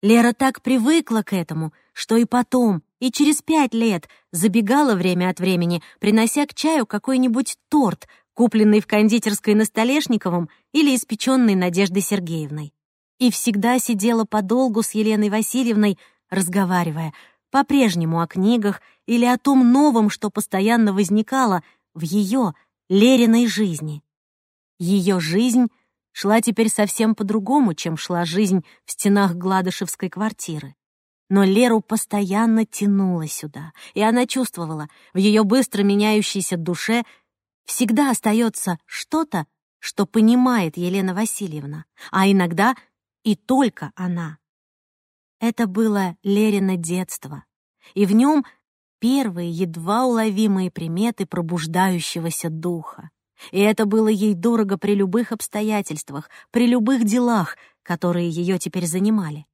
Лера так привыкла к этому, что и потом, и через пять лет забегала время от времени, принося к чаю какой-нибудь торт, купленный в кондитерской на Столешниковом или испеченный Надеждой Сергеевной. И всегда сидела подолгу с Еленой Васильевной, разговаривая, по-прежнему о книгах или о том новом, что постоянно возникало в ее, Лериной жизни. Ее жизнь шла теперь совсем по-другому, чем шла жизнь в стенах Гладышевской квартиры. Но Леру постоянно тянуло сюда, и она чувствовала, в ее быстро меняющейся душе всегда остается что-то, что понимает Елена Васильевна, а иногда и только она. Это было Лерино детство, и в нем первые едва уловимые приметы пробуждающегося духа. И это было ей дорого при любых обстоятельствах, при любых делах, которые ее теперь занимали.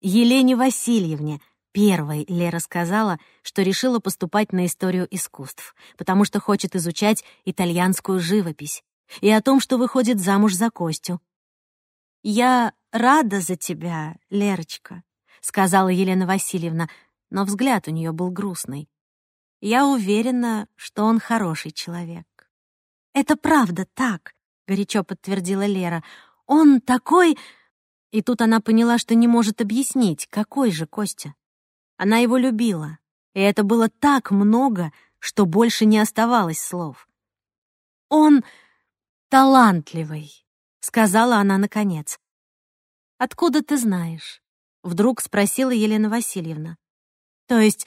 Елене Васильевне первой Лера сказала, что решила поступать на историю искусств, потому что хочет изучать итальянскую живопись, и о том, что выходит замуж за Костю. «Я рада за тебя, Лерочка», — сказала Елена Васильевна, но взгляд у нее был грустный. «Я уверена, что он хороший человек». «Это правда так», — горячо подтвердила Лера. «Он такой...» И тут она поняла, что не может объяснить, какой же Костя. Она его любила, и это было так много, что больше не оставалось слов. «Он талантливый», — сказала она наконец. «Откуда ты знаешь?» — вдруг спросила Елена Васильевна. «То есть,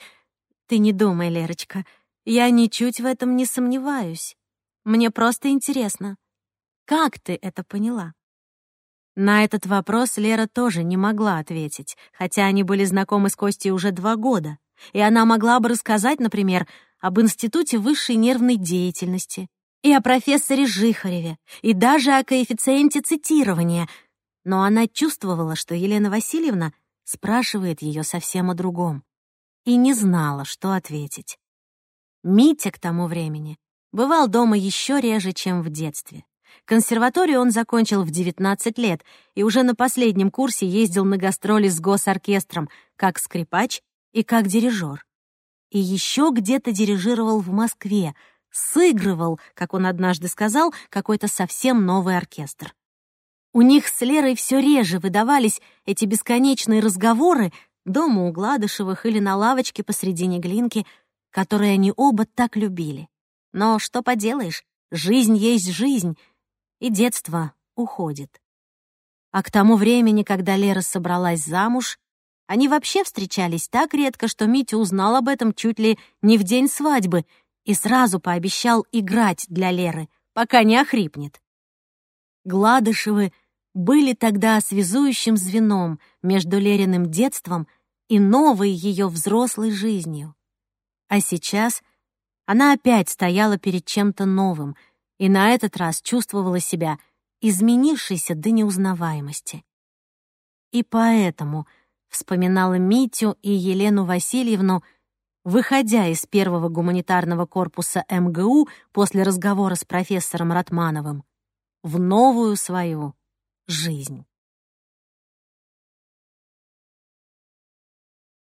ты не думай, Лерочка, я ничуть в этом не сомневаюсь. Мне просто интересно, как ты это поняла?» На этот вопрос Лера тоже не могла ответить, хотя они были знакомы с Костей уже два года, и она могла бы рассказать, например, об Институте высшей нервной деятельности и о профессоре Жихареве, и даже о коэффициенте цитирования, но она чувствовала, что Елена Васильевна спрашивает ее совсем о другом, и не знала, что ответить. Митя к тому времени бывал дома еще реже, чем в детстве. Консерваторию он закончил в 19 лет и уже на последнем курсе ездил на гастроли с госоркестром как скрипач и как дирижер. И еще где-то дирижировал в Москве, сыгрывал, как он однажды сказал, какой-то совсем новый оркестр. У них с Лерой все реже выдавались эти бесконечные разговоры дома у Гладышевых или на лавочке посредине глинки, которые они оба так любили. Но что поделаешь, жизнь есть жизнь — и детство уходит. А к тому времени, когда Лера собралась замуж, они вообще встречались так редко, что Митя узнал об этом чуть ли не в день свадьбы и сразу пообещал играть для Леры, пока не охрипнет. Гладышевы были тогда связующим звеном между Лериным детством и новой ее взрослой жизнью. А сейчас она опять стояла перед чем-то новым — и на этот раз чувствовала себя изменившейся до неузнаваемости. И поэтому вспоминала Митю и Елену Васильевну, выходя из первого гуманитарного корпуса МГУ после разговора с профессором Ратмановым, в новую свою жизнь.